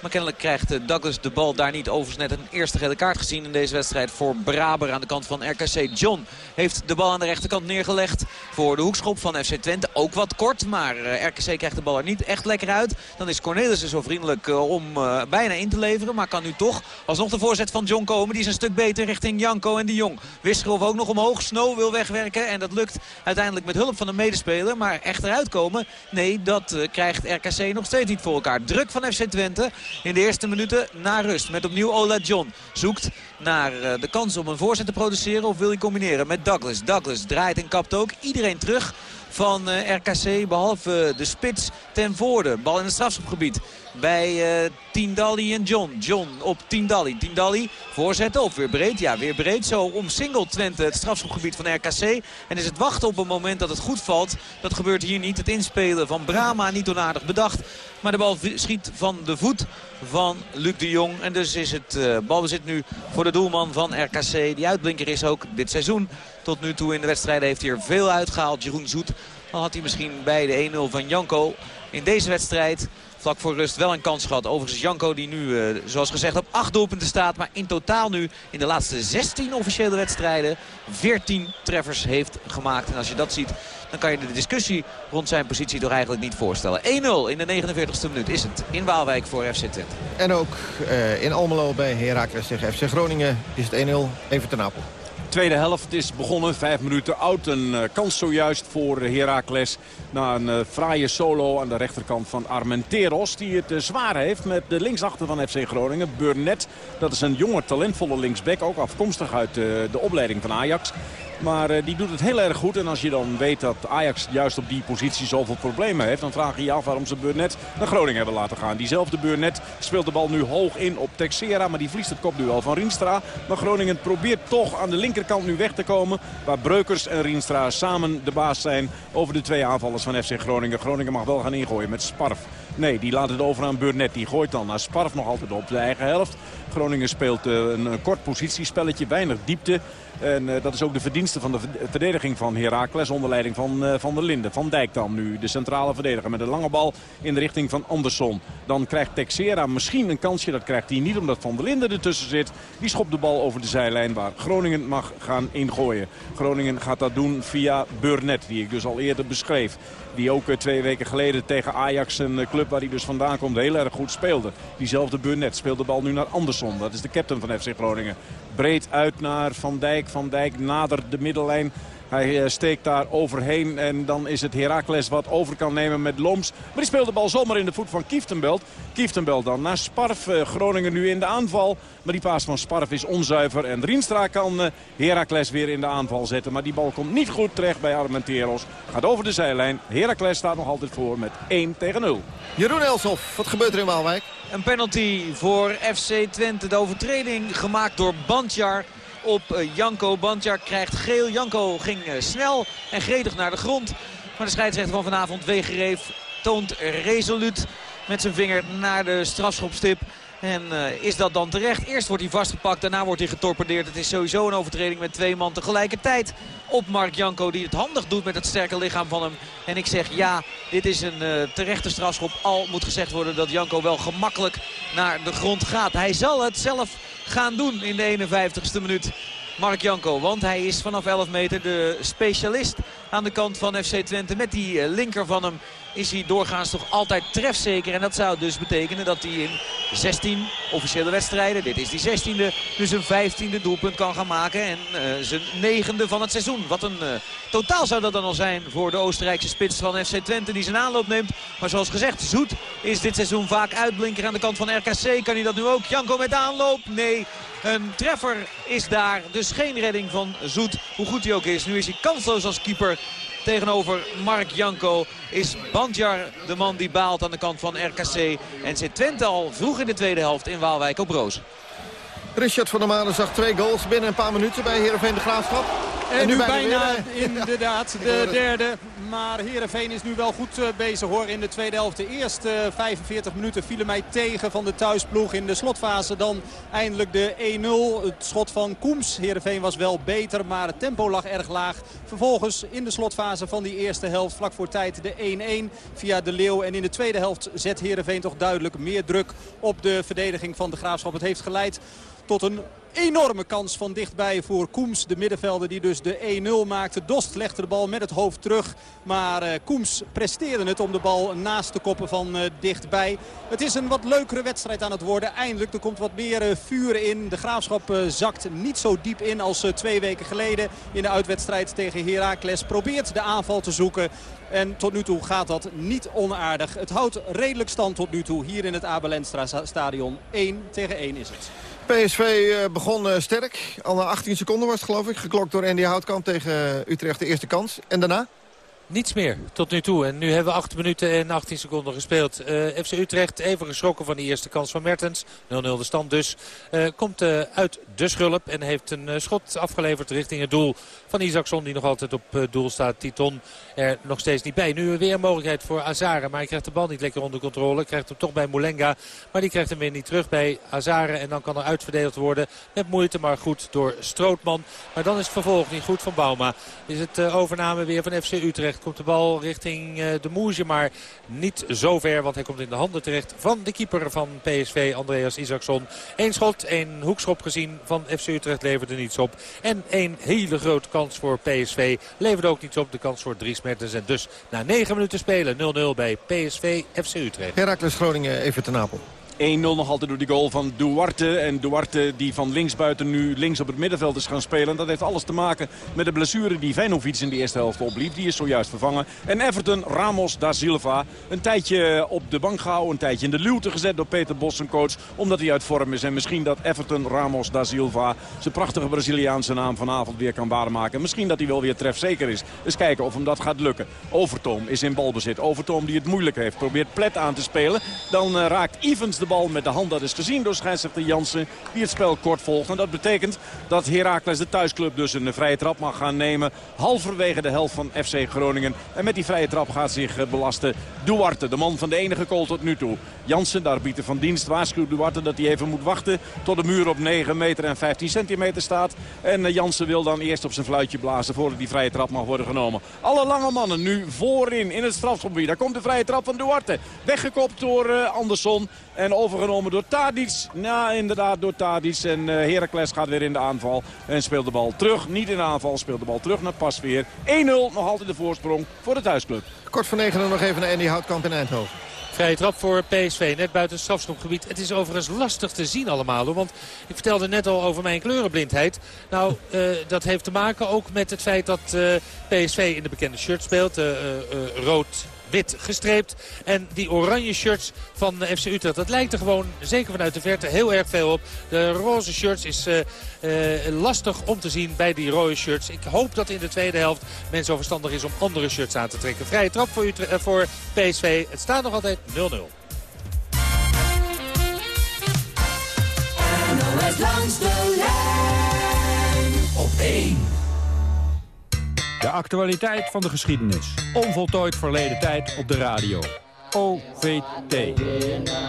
Maar kennelijk krijgt Douglas de bal daar niet. Overigens net een eerste gele kaart gezien in deze wedstrijd voor Braber aan de kant van RKC. John heeft de bal aan de rechterkant neergelegd voor de hoekschop van FC Twente. Ook wat kort, maar RKC krijgt de bal er niet echt lekker uit. Dan is Cornelissen zo vriendelijk om uh, bijna in te leveren. Maar kan nu toch alsnog de voorzet van John komen. Die is een stuk beter richting Janko en de Jong. Wisgerhoff ook nog omhoog. Snow wil wegwerken en dat lukt uiteindelijk met hulp van een medespeler. Maar echt eruit komen, nee, dat krijgt RKC nog steeds niet voor elkaar. Druk van FC Twente in de eerste minuten na rust. Met opnieuw Ola John. Zoekt naar uh, de kans om een voorzet te produceren of wil hij combineren met Douglas. Douglas draait en kapt ook. Iedereen terug van uh, RKC behalve de spits ten voorde. Bal in het strafschopgebied bij uh, Tindalli en John. John op Tindalli. Tindalli voorzetten of weer breed. Ja, weer breed. Zo omsingelt Twente het strafschopgebied van RKC. En is het wachten op een moment dat het goed valt. Dat gebeurt hier niet. Het inspelen van Brama niet onaardig bedacht. Maar de bal schiet van de voet van Luc de Jong. En dus is het uh, balbezit nu voor de doelman van RKC. Die uitblinker is ook dit seizoen. Tot nu toe in de wedstrijden heeft hij er veel uitgehaald. Jeroen Zoet. Dan had hij misschien bij de 1-0 van Janko in deze wedstrijd vlak voor rust wel een kans gehad. Overigens Janko die nu, uh, zoals gezegd, op 8 doelpunten staat. Maar in totaal nu in de laatste 16 officiële wedstrijden 14 treffers heeft gemaakt. En als je dat ziet, dan kan je de discussie rond zijn positie toch eigenlijk niet voorstellen. 1-0 in de 49ste minuut is het in Waalwijk voor FC Twente. En ook uh, in Almelo bij Heracles tegen FC Groningen is het 1-0 even ten. Tweede helft is begonnen, vijf minuten oud. Een uh, kans zojuist voor Heracles. Na een uh, fraaie solo aan de rechterkant van Armenteros. Die het uh, zwaar heeft met de linksachter van FC Groningen. Burnett, dat is een jonge talentvolle linksback. Ook afkomstig uit de opleiding van Ajax. Maar uh, die doet het heel erg goed. En als je dan weet dat Ajax juist op die positie zoveel problemen heeft... dan vraag je je af waarom ze Burnett naar Groningen hebben laten gaan. Diezelfde Burnett speelt de bal nu hoog in op Texera. Maar die verliest het kopduel van Rienstra. Maar Groningen probeert toch aan de linkerkant nu weg te komen. Waar Breukers en Rienstra samen de baas zijn over de twee aanvallers van FC Groningen. Groningen mag wel gaan ingooien met Sparf. Nee, die laat het over aan Burnett. Die gooit dan naar Sparf nog altijd op de eigen helft. Groningen speelt uh, een, een kort positiespelletje, weinig diepte. En uh, dat is ook de verdienste van de verdediging van Heracles onder leiding van Van der Linden. Van Dijk dan nu, de centrale verdediger met een lange bal in de richting van Andersson. Dan krijgt Texera misschien een kansje, dat krijgt hij niet omdat Van der Linden ertussen zit. Die schopt de bal over de zijlijn waar Groningen mag gaan ingooien. Groningen gaat dat doen via Burnett, die ik dus al eerder beschreef. Die ook uh, twee weken geleden tegen Ajax, een club waar hij dus vandaan komt, heel erg goed speelde. Diezelfde Burnett speelt de bal nu naar Andersson. Dat is de captain van FC Groningen. Breed uit naar Van Dijk. Van Dijk nadert de middellijn. Hij steekt daar overheen en dan is het Heracles wat over kan nemen met Loms. Maar die speelt de bal zomaar in de voet van Kieftenbelt. Kieftenbelt dan naar Sparf. Groningen nu in de aanval. Maar die paas van Sparf is onzuiver. En Rienstra kan Heracles weer in de aanval zetten. Maar die bal komt niet goed terecht bij Armenteros. Gaat over de zijlijn. Heracles staat nog altijd voor met 1 tegen 0. Jeroen Elshoff, wat gebeurt er in Waalwijk? Een penalty voor FC Twente. De overtreding gemaakt door Bandjar op Janko. Bandjar krijgt geel. Janko ging snel en gretig naar de grond. Maar de scheidsrechter van vanavond, Wegereef, toont resoluut met zijn vinger naar de strafschopstip. En uh, is dat dan terecht? Eerst wordt hij vastgepakt, daarna wordt hij getorpedeerd. Het is sowieso een overtreding met twee man tegelijkertijd op Mark Janko. Die het handig doet met het sterke lichaam van hem. En ik zeg ja, dit is een terechte strafschop. Al moet gezegd worden dat Janko wel gemakkelijk naar de grond gaat. Hij zal het zelf gaan doen in de 51ste minuut. Mark Janko, want hij is vanaf 11 meter de specialist aan de kant van FC Twente. Met die eh, linker van hem is hij doorgaans toch altijd trefzeker. En dat zou dus betekenen dat hij in 16 officiële wedstrijden, dit is die 16e, dus een 15e doelpunt kan gaan maken. En eh, zijn negende van het seizoen. Wat een eh, totaal zou dat dan al zijn voor de Oostenrijkse spits van FC Twente die zijn aanloop neemt. Maar zoals gezegd, Zoet is dit seizoen vaak uitblinker aan de kant van RKC. Kan hij dat nu ook? Janko met aanloop? Nee. Een treffer is daar, dus geen redding van Zoet. Hoe goed hij ook is. Nu is hij kansloos als keeper. Tegenover Mark Janko is Bandjar de man die baalt aan de kant van RKC. En zit Twente al vroeg in de tweede helft in Waalwijk op roos. Richard van der Manen zag twee goals binnen een paar minuten bij Heerenveen de Graafschap. En, nu bijna eh, inderdaad [LAUGHS] de derde. Maar Heerenveen is nu wel goed eh, bezig hoor in de tweede helft. De eerste eh, 45 minuten vielen mij tegen van de thuisploeg. In de slotfase dan eindelijk de 1-0. Het schot van Koems. Heerenveen was wel beter, maar het tempo lag erg laag. Vervolgens in de slotfase van die eerste helft vlak voor tijd de 1-1 via de Leeuw. En in de tweede helft zet Heerenveen toch duidelijk meer druk op de verdediging van de Graafschap. Het heeft geleid tot een enorme kans van dichtbij voor Koems. De middenvelder die dus de 1-0 maakte. Dost legde de bal met het hoofd terug. Maar eh, Koems presteerde het om de bal naast te koppen van eh, dichtbij. Het is een wat leukere wedstrijd aan het worden. Eindelijk, er komt wat meer eh, vuur in. De Graafschap zakt niet zo diep in als twee weken geleden in de uitwedstrijd tegen Heracles. Probeert de aanval te zoeken. En tot nu toe gaat dat niet onaardig. Het houdt redelijk stand tot nu toe hier in het Abelenstra stadion. 1 tegen 1 is het. PSV eh, begon eh, sterk. Al na 18 seconden was het geloof ik. Geklokt door Andy Houtkamp tegen eh, Utrecht de eerste kans. En daarna? Niets meer tot nu toe. En nu hebben we 8 minuten en 18 seconden gespeeld. FC Utrecht even geschrokken van die eerste kans van Mertens. 0-0 de stand dus. Eh, komt eh, uit de schulp en heeft een eh, schot afgeleverd richting het doel van Isaacson. Die nog altijd op eh, doel staat. Titon er nog steeds niet bij. Nu weer een mogelijkheid voor Azare. Maar hij krijgt de bal niet lekker onder controle. Krijgt hem toch bij Moulenga. Maar die krijgt hem weer niet terug bij Azare. En dan kan er uitverdedigd worden. Met moeite maar goed door Strootman. Maar dan is het vervolg niet goed van Bauma. Is het eh, overname weer van FC Utrecht. Komt de bal richting de Moesje. Maar niet zo ver. Want hij komt in de handen terecht van de keeper van PSV. Andreas Isaacson. Eén schot, één hoekschop gezien van FC Utrecht leverde niets op. En één hele grote kans voor PSV leverde ook niets op. De kans voor Dries Mertens. En dus na negen minuten spelen 0-0 bij PSV FC Utrecht. Heracles Groningen even ten Napel. 1-0 nog altijd door die goal van Duarte. En Duarte die van linksbuiten nu links op het middenveld is gaan spelen. Dat heeft alles te maken met de blessure die Vijnovic in de eerste helft opliep. Die is zojuist vervangen. En Everton, Ramos da Silva. Een tijdje op de bank gehouden. Een tijdje in de luwte gezet door Peter Bos, zijn coach. Omdat hij uit vorm is. En misschien dat Everton, Ramos da Silva zijn prachtige Braziliaanse naam vanavond weer kan waarmaken. Misschien dat hij wel weer trefzeker is. Dus kijken of hem dat gaat lukken. Overtoom is in balbezit. Overtoom die het moeilijk heeft. Probeert Plet aan te spelen. Dan eh, raakt Evans de bal met de hand. Dat is gezien door scheidsrechter Jansen. Die het spel kort volgt. En dat betekent dat Heracles de thuisclub dus een vrije trap mag gaan nemen. Halverwege de helft van FC Groningen. En met die vrije trap gaat zich eh, belasten Duarte. De man van de enige goal tot nu toe. Jansen, de arbiter van dienst, waarschuwt Duarte dat hij even moet wachten. Tot de muur op 9 meter en 15 centimeter staat. En eh, Jansen wil dan eerst op zijn fluitje blazen voordat die vrije trap mag worden genomen. Alle lange mannen nu voorin in het strafgebied. Daar komt de vrije trap van Duarte. Weggekopt door eh, Andersson. En overgenomen door Tadic. Ja, inderdaad door Tadic. En eh, Heracles gaat weer in de aanval. En speelt de bal terug. Niet in de aanval. Speelt de bal terug naar Pasveer. 1-0. Nog altijd de voorsprong voor de thuisclub. Kort voor 9 nog even naar Andy Houtkamp in Eindhoven. Vrije trap voor PSV, net buiten het strafschopgebied. Het is overigens lastig te zien allemaal. Hoor, want ik vertelde net al over mijn kleurenblindheid. Nou, eh, dat heeft te maken ook met het feit dat eh, PSV in de bekende shirt speelt. eh, eh, eh, rood wit gestreept. En die oranje shirts van de FC Utrecht, dat lijkt er gewoon, zeker vanuit de verte, heel erg veel op. De roze shirts is eh, eh, lastig om te zien bij die rode shirts. Ik hoop dat in de tweede helft men zo verstandig is om andere shirts aan te trekken. Vrije trap voor, Utrecht, eh, voor PSV. Het staat nog altijd 0-0. NOS langs de lijn op 1. De actualiteit van de geschiedenis. Onvoltooid verleden tijd op de radio. OVT.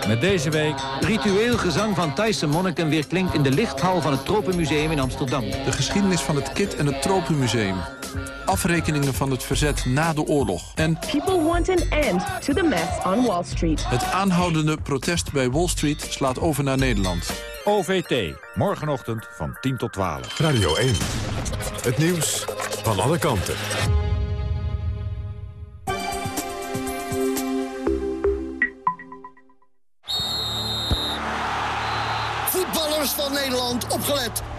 Met deze week... Ritueel gezang van Thaise monniken weer klinkt in de lichthal van het Tropenmuseum in Amsterdam. De geschiedenis van het KIT en het Tropenmuseum. Afrekeningen van het verzet na de oorlog. En People want an end to the mess on Wall Street. het aanhoudende protest bij Wall Street slaat over naar Nederland. OVT, morgenochtend van 10 tot 12. Radio 1. Het nieuws van alle kanten. Voetballers van Nederland, opgelet.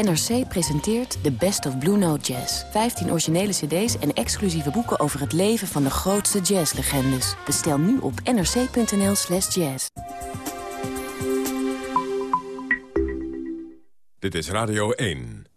NRC presenteert The Best of Blue Note Jazz. 15 originele cd's en exclusieve boeken over het leven van de grootste jazzlegendes. Bestel nu op nrc.nl slash jazz. Dit is Radio 1.